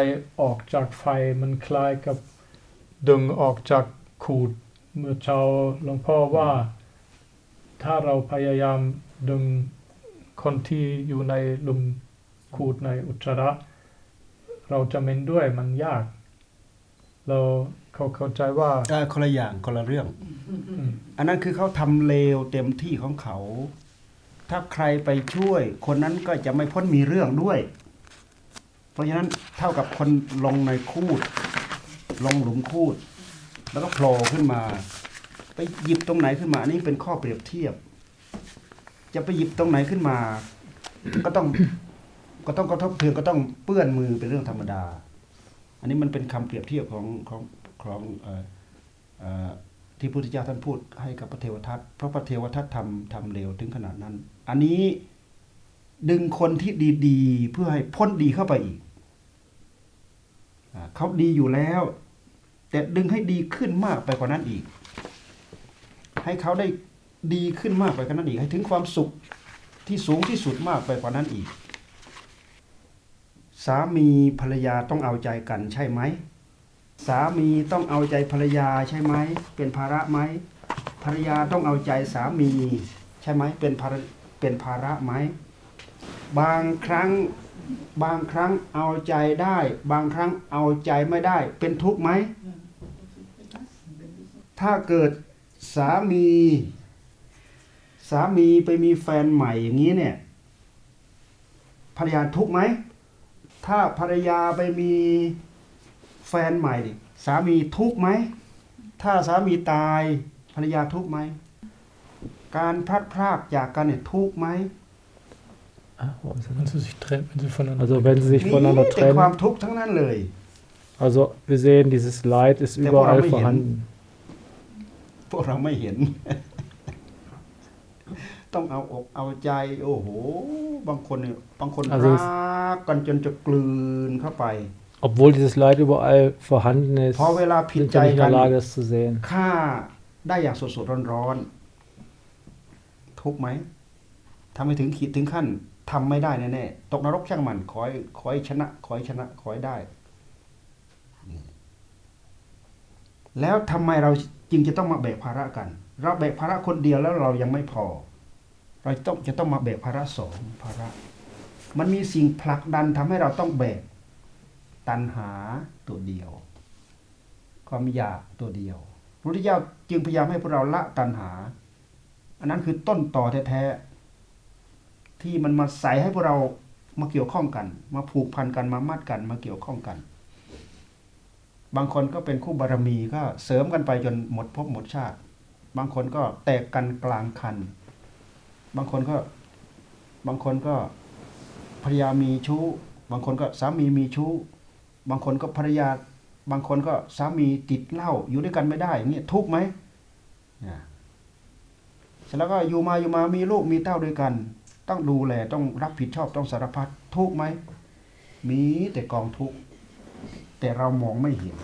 ออกจากไฟมันคล้ายกับ ดึงออกจากขูดเมื่อเช้าหลวงพ่อว่า ถ้าเราพยายามดึงคนที่อยู่ในหลุมขูดในอุจจาระ เราจะเม้นด้วยมันยาก เราเขาเข้าใจว่าเออคนละอย่างคนละเรื่องอืมอันนั้นคือเขาทำเลวเต็มที่ของเขา ถ้าใครไปช่วย คนนั้นก็จะไม่พ้นมีเรื่องด้วย เพราะฉะนั้นเท่ากับคนลงในคูด ลงหลุมคูด แล้วก็โผล่ขึ้นมา ไปหยิบตรงไหนขึ้นมา อันนี้เป็นข้อเปรียบเทียบ จะไปหยิบตรงไหนขึ้นมา ก็ต้องก็ต้องกระทบเทือนก็ต้องเปื้อนมือเป็นเรื่องธรรมดา อันนี้มันเป็นคำเปรียบเทียบของของของที่พระพุทธเจ้าท่านพูดให้กับพระเทวทัตเพราะพระเทวทัตทำทำเลวถึงขนาดนั้น อันนี้ดึงคนที่ดี ๆ เพื่อให้พ้นดีเข้าไปอีกอเขาดีอยู่แล้ว แต่ดึงให้ดีขึ้นมากไปกว่านั้นอีก ให้เขาได้ดีขึ้นมากไปกว่านั้นอีก ให้ถึงความสุขที่สูงที่สุดมากไปกว่านั้นอีก สามีภรรยาต้องเอาใจกันใช่ไหม สามีต้องเอาใจภรรยาใช่ไหม เป็นภาระไหม ภรรยาต้องเอาใจสามีใช่ไหมเป็นภาระเป็นภาระไหม บางครั้ง บางครั้งเอาใจได้ บางครั้งเอาใจไม่ได้ เป็นทุกข์ไหม ถ้าเกิดสามี สามีไปมีแฟนใหม่อย่างนี้เนี่ยภรรยาทุกข์ไหม ถ้าภรรยาไปมีแฟนใหม่ดิสามีทุกข์ไหม ถ้าสามีตายภรรยาทุกข์ไหม การพลัดพรากจากกันเนี่ยทุกข์ไหม wenn denn? sie sich trennen, wenn sie voneinander Also wenn sie sich มี voneinander แต่ความ trennen, ทุกข์ทั้งนั้นเลย Also wir sehen, dieses Leid ist Der überall Mohammed vorhanden. พวกเราไม่เห็น ต้องเอาอกเอาใจ โอ้โห บางคนเนี่ยบางคน อ่ะดู รักกันจนจะกลืนเข้าไป Obwohl dieses Leid überall vorhanden ist, พอเวลาผิด sind ใจ wir nicht in กั der น Lage, das zu sehen. ฆ่าได้อย่างสดๆร้อนๆทุกข์ไหมทำให้ถึงขีดถึงขั้น ทำไม่ได้แน่ๆตกนรกช่างมันขอให้ขอให้ชนะขอให้ชนะขอให้ได้ แล้วทำไมเราจึงจะต้องมาแบกภาระกัน เราแบกภาระคนเดียวแล้วเรายังไม่พอ เราต้องจะต้องมาแบกภาระสองภาระ มันมีสิ่งผลักดันทำให้เราต้องแบกตัณหาตัวเดียว ความอยากตัวเดียวพระพุทธเจ้าจึงพยายามให้พวกเราละตัณหา อันนั้นคือต้นต่อแท้ๆ ที่มันมาใส่ให้พวกเรามาเกี่ยวข้องกัน มาผูกพันกันมามัดกันมาเกี่ยวข้องกัน บางคนก็เป็นคู่บารมีก็เสริมกันไปจนหมดภพหมดชาติ บางคนก็แตกกันกลางคัน บางคนก็บางคนก็ภรรยามีชู้ บางคนก็สามีมีชู้ บางคนก็ภรรยา บางคนก็สามีติดเหล้าอยู่ด้วยกันไม่ได้เนี่ยทุกไหมเนี่ยเสร็จแล้วก็อยู่มาอยู่มามีลูกมีเต้าด้วยกัน ต้องดูแลต้องรับผิดชอบต้องสารพัดทุกไหมมีแต่กองทุกแต่เรามองไม่เห็น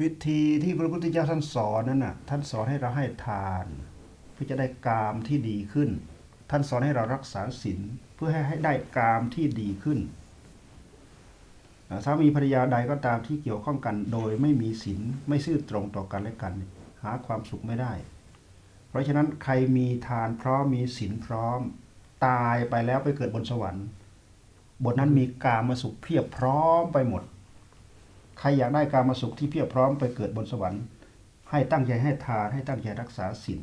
วิธีที่พระพุทธเจ้าท่านสอนนั้นน่ะท่านสอนให้เราให้ทาน เพื่อจะได้กามที่ดีขึ้น ท่านสอนให้เรารักษาศีลเพื่อให้ให้ได้กามที่ดีขึ้นสามีภรรยาใดก็ตามที่เกี่ยวข้องกัน โดยไม่มีศีลไม่ซื่อตรงต่อกันและกัน หาความสุขไม่ได้ ราะฉะนั้นใครมีทานพร้อมมีศีลพร้อม ตายไปแล้วไปเกิดบนสวรรค์ บนนั้นมีกามาสุขเพียบพร้อมไปหมด ใครอยากได้กามาสุขที่เพียบพร้อมไปเกิดบนสวรรค์ ให้ตั้งใจให้ทานให้ตั้งใจรักษาศีล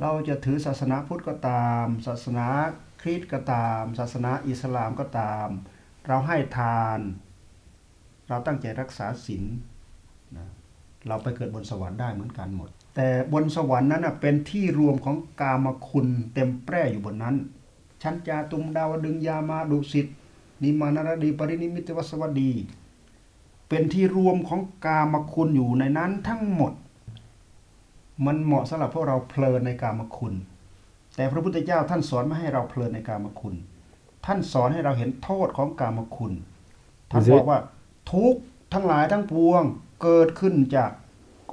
เราจะถือศาสนาพุทธก็ตาม ศาสนาคริสต์ก็ตาม ศาสนาอิสลามก็ตาม เราให้ทาน เราตั้งใจรักษาศีลนเราไปเกิดบนสวรรค์ได้เหมือนกันหมด แต่บนสวรรค์นั้นเป็นที่รวมของกามคุณเต็มแปร่อยู่บนนั้น ชั้นจาตุมดาวดึงยามาดุสิตนิมานารดีปรินิมิตวสวัสดี เป็นที่รวมของกามคุณอยู่ในนั้นทั้งหมด มันเหมาะสำหรับพวกเราเพลินในกามคุณ แต่พระพุทธเจ้าท่านสอนไม่ให้เราเพลินในกามคุณ ท่านสอนให้เราเห็นโทษของกามคุณท่านบอกว่าทุกทั้งหลายทั้งปวงเกิดขึ้นจาก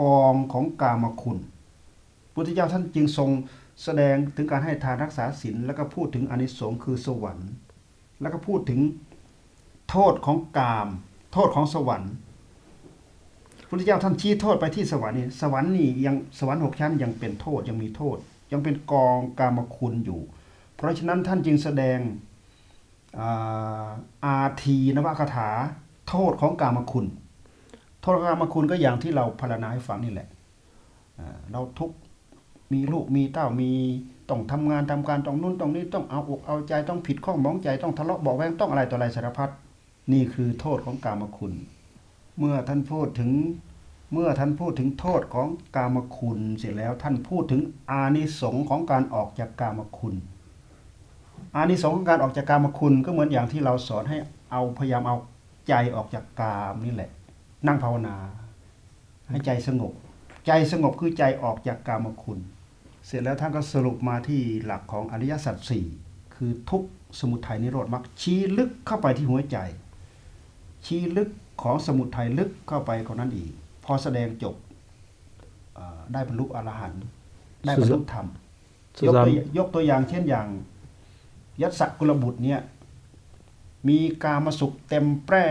กองของกามคุณ พุทธเจ้าท่านจึงทรงแสดงถึงการให้ทานรักษาศีลแล้วก็พูดถึงอนิสงส์คือสวรรค์ แล้วก็พูดถึงโทษของกาม โทษของสวรรค์พุทธเจ้าท่านชี้โทษไปที่สวรรค์นี่สวรรค์นี่ยังสวรรค์หกชั้นยังเป็นโทษยังมีโทษ ยังเป็นกองกามคุณอยู่ เพราะฉะนั้นท่านจึงแสดงอาทีนวคาถา โทษของกามคุณ โทษของกามคุณก็อย่างที่เราพรรณนาให้ฟังนี่แหละเราทุกมีลูกมีเต้ามีต้องทำงานทำการต้องนู่นต้องนี้ต้องเอาอกเอาใจต้องผิดข้องมองใจต้องทะเลาะเบอกแวงต้องอะไรต่ออะไรสารพัดนี่คือโทษของกามคุณ เมื่อท่านพูดถึงเมื่อท่านพูดถึงโทษของกามคุณเสร็จแล้วท่านพูดถึงอานิสงส์ของการออกจากกามคุณ อานิสงส์ของการออกจากกามคุณก็เหมือนอย่างที่เราสอนให้เอาพยายามเอาใจออกจากกามนี่แหละ นั่งภาวนา ให้ใจสงบ ใจสงบคือใจออกจากกามคุณ เสร็จแล้วท่านก็สรุปมาที่หลักของอริยสัจสี่คือทุกข์สมุทัยนิโรธมรรคชี้ลึกเข้าไปที่หัวใจ ชี้ลึกของสมุทัยลึกเข้าไปกว่านั้นอีก พอแสดงจบเอ่อได้บรรลุอรหันต์ได้บรรลุธรรมยกตัว Zusammen, ยกตัวอย่างเช่นอย่าง ยัตสกุลบุตรเนี่ยมีกามสุขเต็มแปร่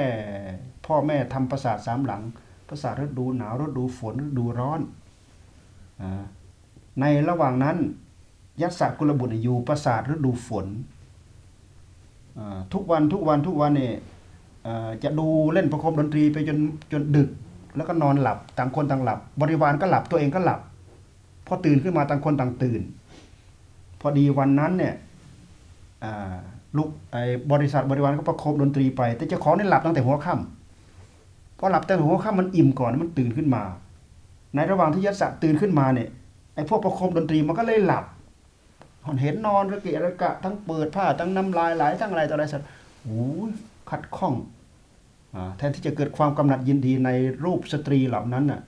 พ่อแม่ทำประสาทสามหลัง ประสาทฤดูหนาวฤดูฝนฤดูร้อนอในระหว่างนั้นยัตสกุลบุตรอยู่ประสาทฤดูฝนทุกวันทุกวันทุกวันเนี่ยจะดูเล่นประคมดนตรีไปจนจนดึกแล้วก็นอนหลับต่างคนต่างหลับ บริวารก็หลับตัวเองก็หลับ พอตื่นขึ้นมาต่างคนต่างตื่น พอดีวันนั้นเนี่ยลูกไอ้บริษัทบริวารก็ประคมดนตรีไป แต่เจ้าของนี่หลับตั้งแต่หัวค่ำ พอหลับแต่หัวค่ำมันอิ่มก่อนมันตื่นขึ้นมา ในระหว่างที่ยัตสะตื่นขึ้นมาเนี่ยไอ้พวกประคมดนตรีมันก็เลยหลับเห็นนอนระเกะระกะ ทั้งเปิดผ้าทั้งน้ำลายไหลทั้งอะไรต่ออะไรสัตว์โอ้ขัดข้องอแทนที่จะเกิดความกำหนัดยินดีในรูปสตรีเหล่านั้นน่ะ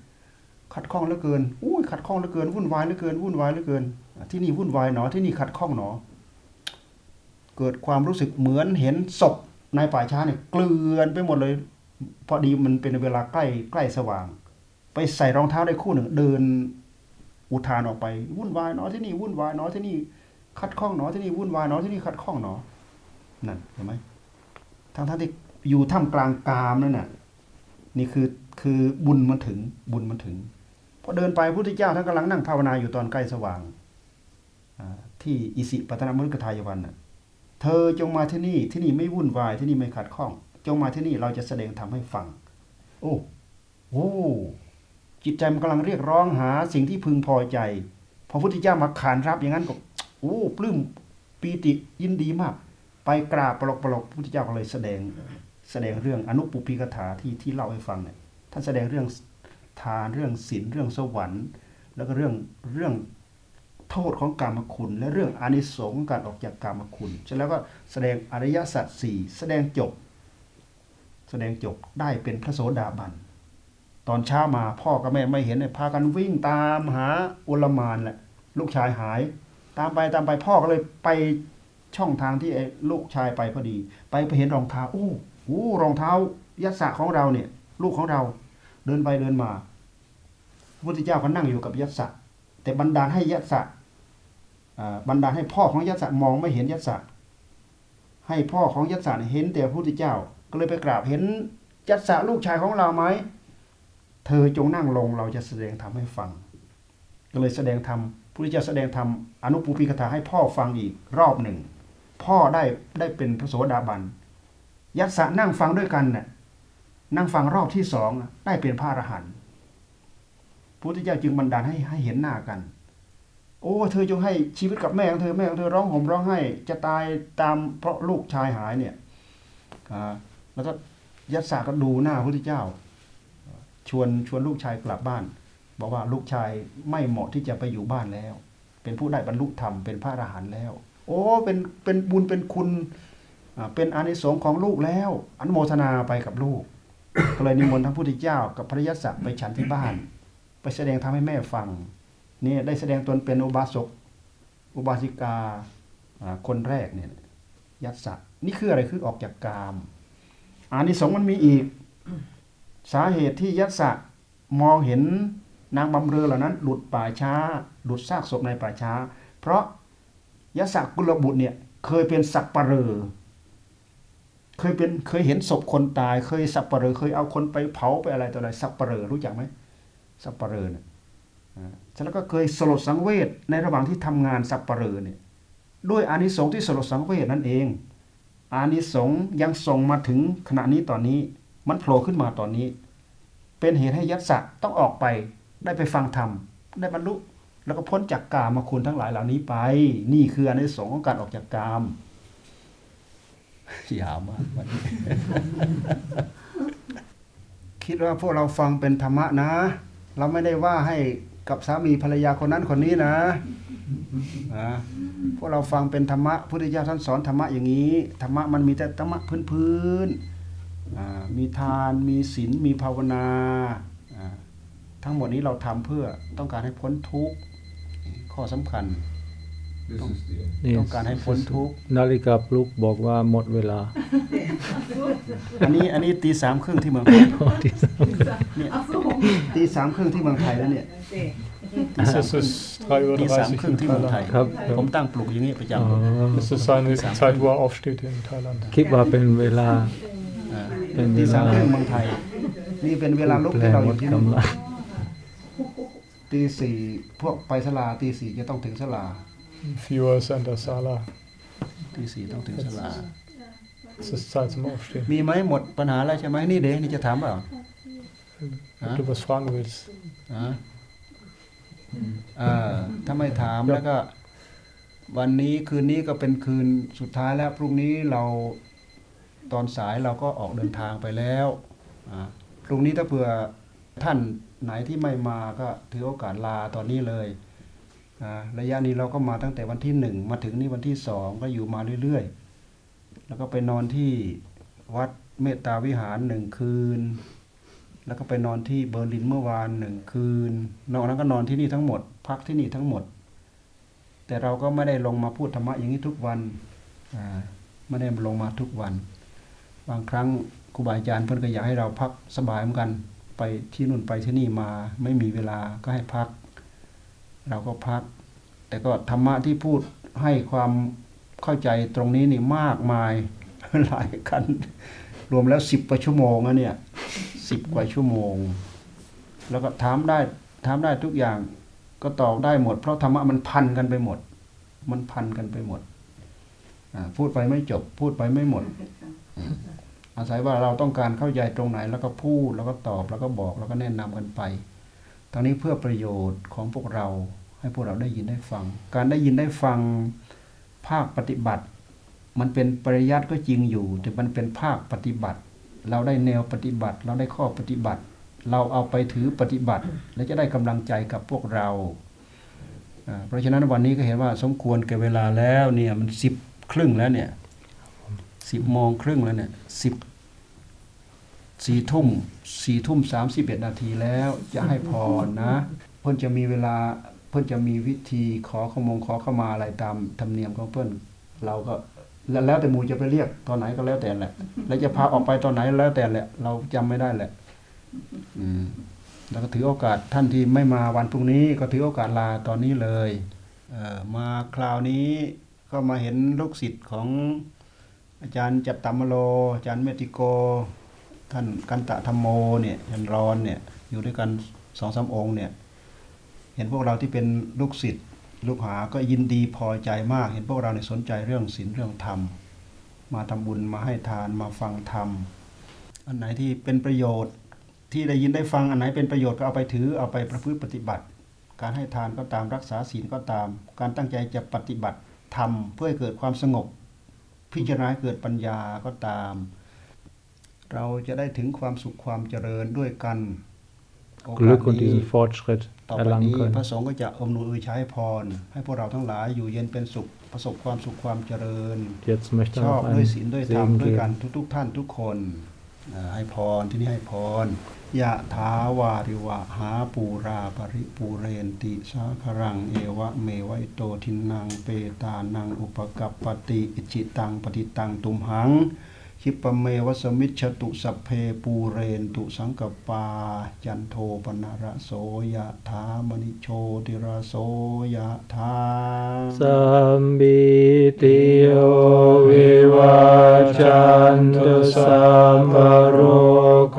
ขัดข้องเหลือเกินอุ้ยขัดข้องเหลือเกินวุ่นวายเหลือเกินวุ่นวายเหลือเกิน ที่นี่วุ่นวายหนอที่นี่ขัดข้องหนอ เกิดความรู้สึกเหมือนเห็นศพในป่าช้าเนี่ยเกลื่อนไปหมดเลย พอดีมันเป็นเวลาใกล้ใกล้สว่าง ไปใส่รองเท้าได้คู่หนึ่ง เดิน อุทานออกไปวุ่นวายหนอที่นี่วุ่นวายหนอที่นี่ขัดข้องหนอที่นี่วุ่นวายหนอที่นี่ขัดข้องหนอนั่นเห็นไหมทั้งทั้งที่อยู่ท่ามกลางกามนั่นน่ะ นี่คือคือบุญมันถึงบุญมันถึงพอเดินไปพระพุทธเจ้าท่านกำลังนั่งภาวนาอยู่ตอนใกล้สว่างที่อิสิปตนมฤกทายวันน่ะ เธอจงมาที่นี่ที่นี่ไม่วุ่นวายที่นี่ไม่ขัดข้อง จงมาที่นี่เราจะแสดงทำให้ฟัง โอ้โอ้จิตใจมันกำลังเรียกร้องหาสิ่งที่พึงพอใจ พอพุทธเจ้ามาขานรับอย่างนั้นก็โอ้ปลื้มปีติยินดีมาก ไปกราบปลกปลอกพระพุทธเจ้าก็เลยแสดงแสดงเรื่องอนุปปุพิกถาที่ที่เล่าให้ฟังเนี่ยท่านแสดงเรื่องทานเรื่องศีลเรื่องสวรรค์ แล้วก็เรื่องเรื่องโทษของกรรมคุณ และเรื่องอานิสงส์ของการออกจากกรรมคุณเสร็จแล้วก็แสดงอริยสัจสี่แสดงจบ แสดงจบได้เป็นพระโสดาบัน ตอนเช้ามาพ่อกับแม่ไม่เห็นเนี่ยพากันวิ่งตามหาอุลมานแหละ ลูกชายหาย ตามไปตามไปพ่อก็เลยไปช่องทางที่ลูกชายไปพอดี ไปไปเห็นรองเท้าอู้อู้รองเท้ายัสสะของเราเนี่ย ลูกของเราเดินไปเดินมาพระพุทธเจ้าก็นั่งอยู่กับยัสสะแต่บันดาลให้ยัสสะบันดาลให้พ่อของยัสสะมองไม่เห็นยัสสะให้พ่อของยัสสะเห็นแต่พระพุทธเจ้า ก็เลยไปกราบเห็นยัสสะลูกชายของเราไหม เธอจงนั่งลงเราจะแสดงธรรมให้ฟัง ก็เลยแสดงธรรมพระพุทธเจ้าแสดงธรรมอนุปูพิกถาให้พ่อฟังอีกรอบหนึ่ง พ่อได้ได้เป็นพระโสดาบัน ยัสสะนั่งฟังด้วยกันน่ะนั่งฟังรอบที่สองได้เป็นพระอรหันต์พระพุทธเจ้าจึงบันดาลให้ให้เห็นหน้ากัน โอ้เธอจงให้ชีวิตกับแม่ของเธอแม่ของเธอร้องห่มร้องไห้จะตายตามเพราะลูกชายหายเนี่ยอ่า แล้วก็ยัสสะก็ดูหน้าพระพุทธเจ้า ชวนชวนลูกชายกลับบ้าน บอกว่าลูกชายไม่เหมาะที่จะไปอยู่บ้านแล้ว เป็นผู้ได้บรรลุธรรมเป็นพระอรหันต์แล้ว โอ้เป็นเป็นบุญเป็นคุณเป็นอานิสงส์ของลูกแล้วอนุโมทนาไปกับลูก ก็เลยนิมนต์ทั้งพุทธเจ้า กับพระยศไปฉันที่บ้าน ไปแสดงทำให้แม่ฟังนี่ได้แสดงตนเป็นอุบาสกอุบาสิกาคนแรกเนี่ยยัสสะนี่คืออะไรคือออกจากกาม อานิสงส์มันมีอีก สาเหตุที่ยัสสะมองเห็นนางบำเรอเหล่านั้น หลุดป่าช้า หลุดซากศพในป่าช้า เพราะยัสสะกุลบุตรเนี่ยเคยเป็นสับปะเรอเคยเป็นเคยเห็นศพคนตาย เคยสับปะเรอเคยเอาคนไปเผาไปอะไรต่ออะไรสับปะเรอรู้จักไหมสับปะเรอเนี่ยอ่าแล้วก็เคยสลดสังเวชในระหว่างที่ทำงานสับปะเรอเนี่ยด้วยอานิสงส์ที่สลดสังเวชนั่นเอง อานิสงส์ยังส่งมาถึงขณะนี้ตอนนี้ มันโผล่ขึ้นมาตอนนี้ เป็นเหตุให้ยัตสะต้องออกไปได้ไปฟังธรรม ได้บรรลุแล้วก็พ้นจากกามมาคุณทั้งหลายเหล่านี้ไป นี่คืออานิสงส์ของการออกจากกามยาวมากวันนี้คิดว่าพวกเราฟังเป็นธรรมะนะ เราไม่ได้ว่าให้ กับสามีภรรยาคนนั้นคนนี้นะพวกเราฟังเป็นธรรมะพุทธเจ้าท่านสอนธรรมะอย่างนี้ธรรมะมันมีแต่ธรรมะพื้นๆมีทานมีศีลมีภาวนาอ่าทั้งหมดนี้เราทำเพื่อต้องการให้พ้นทุกข์ข้อสำคัญ Das ist die นี่ ต้องการให้พ้นทุกข์นาฬิกาปลุกบอกว่าหมดเวลา อันนี้อันนี้ตีสามครึ่งที่เมืองไทยเนี่ยเอาสู้ตีสามครึ่งที่เมืองไทยแล้วเนี่ย Es ist 3.30ตีสาม Uhr ครึ่ง in ที่เมืองไทย Thailand. ครับผมตั้งปลุกอย่างนี้ประจอ๋อำ Es ist seine Zeit, wo er aufsteht in Thailand. คิดว่าเป็นเวลาอ่าเป็นเวตีสาลามครึ่งเมืองไทย นี่เป็นเวลาลุกแปลที่เราหอมดยู่ที่นี่กำลังตีสี่พวกไปสลาตีสี่จะต้องถึงสลา 4 Uhr ist er in der Sala. ตีสี่ต้องถึงสลา Es ist Zeit zum Aufstehen. มีไหมหมดปัญหาแล้วใช่ไหมนี่เด้นี่จะถามเปล่า Ob du was fragen willst. อ่าอ่าถ้าไม่ถามแล้วก็ วันนี้คืนนี้ก็เป็นคืนสุดท้ายแล้ว พรุ่งนี้เราตอนสายเราก็ออกเดินทางไปแล้วอ่าพรุ่งนี้ถ้าเผื่อท่านไหนที่ไม่มาก็ถือโอกาสลาตอนนี้เลยอ่า ระยะนี้เราก็มาตั้งแต่วันที่หนึ่งมาถึงนี่วันที่สองก็อยู่มาเรื่อยๆ แล้วก็ไปนอนที่วัดเมตตาวิหารหนึ่งคืน แล้วก็ไปนอนที่เบอร์ลินเมื่อวานหนึ่งคืน นอกนั้นก็นอนที่นี่ทั้งหมด พักที่นี่ทั้งหมด แต่เราก็ไม่ได้ลงมาพูดธรรมะอย่างนี้ทุกวันไม่ได้ลงมาทุกวัน บางครั้งครูบาอาจารย์เพื่อนก็อยากให้เราพักสบายเหมือนกัน ไปที่นู่นไปที่นี่มาไม่มีเวลาก็ให้พัก เราก็พัก แต่ก็ธรรมะที่พูดให้ความเข้าใจตรงนี้นี่มากมายหลายกันรวมแล้วสิบกว่าชั่วโมงนะเนี่ยสิบกว่าชั่วโมง แล้วก็ถามได้ถามได้ทุกอย่างก็ตอบได้หมด เพราะธรรมะมันพันกันไปหมด มันพันกันไปหมดพูดไปไม่จบ พูดไปไม่หมด อาศัยว่าเราต้องการเข้าใจตรงไหน แล้วก็พูดแล้วก็ตอบแล้วก็บอกแล้วก็แนะนำกันไปตรงนี้เพื่อประโยชน์ของพวกเรา ให้พวกเราได้ยินได้ฟัง การได้ยินได้ฟังภาคปฏิบัติ มันเป็นปริยัติก็จริงอยู่ แต่มันเป็นภาคปฏิบัติ เราได้แนวปฏิบัติ เราได้ข้อปฏิบัติ เราเอาไปถือปฏิบัติ และจะได้กำลังใจกับพวกเรา เพราะฉะนั้นวันนี้ก็เห็นว่าสมควรแก่เวลาแล้วเนี่ยมันสิบครึ่งแล้วเนี่ยสิบโมงครึ่งแล้วเนี่ยสิบสี่ทุ่มสี่ทุ่มสามสิบเอ็ดนาทีแล้วจะให้พรนะเพิ่อนจะมีเวลา เพิ่นจะมีวิธีขอขมงขอเข้ามาอะไรตามธรรมเนียมของเพิ่นเราก็แล้วแล้วแต่หมูจะไปเรียกตอนไหนก็แล้วแต่แหละ แล้วจะพาออกไปตอนไหนแล้วแต่แหละ เราจำไม่ได้แหละ อืมแล้วก็ถือโอกาสท่านที่ไม่มาวันพรุ่งนี้ก็ถือโอกาสลาตอนนี้เลยเอ่อมาคราวนี้ก็มาเห็นลูกศิษย์ของอาจารย์จัตตามโล อาจารย์เมติโก ท่านกันตะธรรมโมเนี่ยยันรอนเนี่ย อยู่ด้วยกันสองสามองค์เนี่ยเห็นพวกเราที่เป็นลูกศิษย์ลูกหาก็ยินดีพอใจมาก เห็นพวกเราเนี่ยสนใจเรื่องศีลเรื่องธรรม มาทำบุญมาให้ทานมาฟังธรรม อันไหนที่เป็นประโยชน์ที่ได้ยินได้ฟังอันไหนเป็นประโยชน์ก็เอาไปถือเอาไปประพฤติปฏิบัติ การให้ทานก็ตามรักษาศีลก็ตาม การตั้งใจจะปฏิบัติธรรมเพื่อให้เกิดความสงบ พิจารณาเกิดปัญญาก็ตาม เราจะได้ถึงความสุขความเจริญด้วยกันโอกาส Glück und นี้ diesen Fortschritt ต่อไป erlangen นี้ können. พระสงฆ์ก็จะอำนวยอวยชัยให้พร ให้พวกเราทั้งหลายอยู่เย็นเป็นสุขประสบความสุขความเจริญ Jetzt möchte ช er อบ noch ด้วย einen ศีลด้วยธรรม Segen ด้วยกัน geben. ทุก ๆ ท่านทุกคนเอ่อให้พรที่นี่ให้พยะถาวาริวะหาปูรา ปะริปูเรนติสาคะรังเอวะเมวะอิโตทินนังเปตานังอุปะกัปปะติอิจฉิตังปัตถิตังตุมหัง ขิปปะเมวะ สะมิชฌะตุสัพเพปูเรนตุสังกัปปา จันโทปัณณะระโสยะถา มะณิโชติระโสยะถาสัพพีติโย วิวาจันตุสัมปโรโค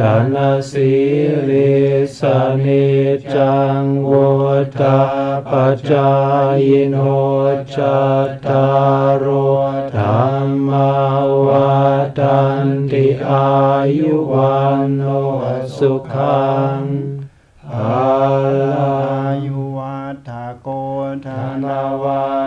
ธนาสิริสนิจังวุฒาปจายโนจัตตารโอธรรมวัตันติอายุวันโอสุขังอาลายุวัฏโกธนาวา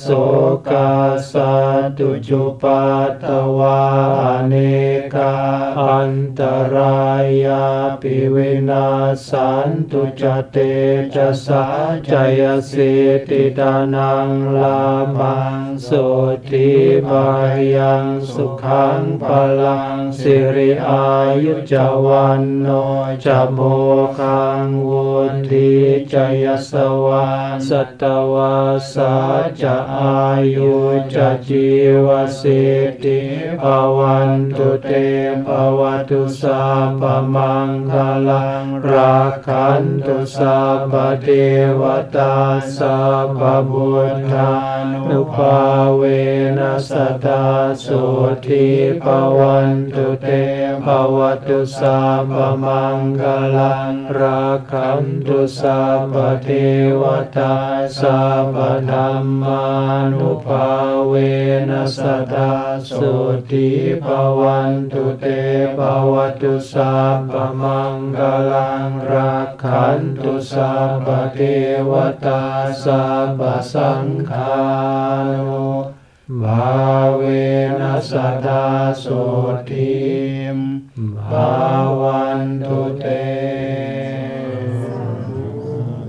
โสกาสัตุจุปัตตวาอเนกาอันตรายาปิวินาสันตุจเตจะสาจยสิติดานังลาภังโสติภายังสุขังพลังสิริอายุจวันโนจะโมคังวุติจยสวาสัตวาสาจะอายุจะจีวสิทธิภวันตุเตภวตุสัพพมังคลังรักขันตุสัพพเทวตาสัพพบุตธา นุภาเวนัสตาสุทิภวันตุเตภวตุสัพพมังคลังรักขันตุสัพพเทวตาสัพพธรรมานุภาเวนัสตาสุทิภวันตุเตภวตุสัพพมังคลังรักขันตุสัพพเทวตาสัพพสังฆานุภาเวนัสตาสุทิมภาวันตุเต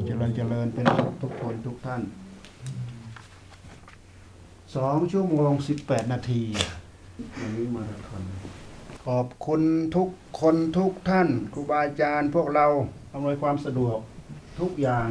เจริญเจริญเป็นสุขทุกคนทุกท่านสองชั่วโมงสิบแปดนาทีวันนี้มาราธอนขอบคุณทุกคนทุกท่าน ครูบาอาจารย์พวกเราอำนวยความสะดวกทุกอย่าง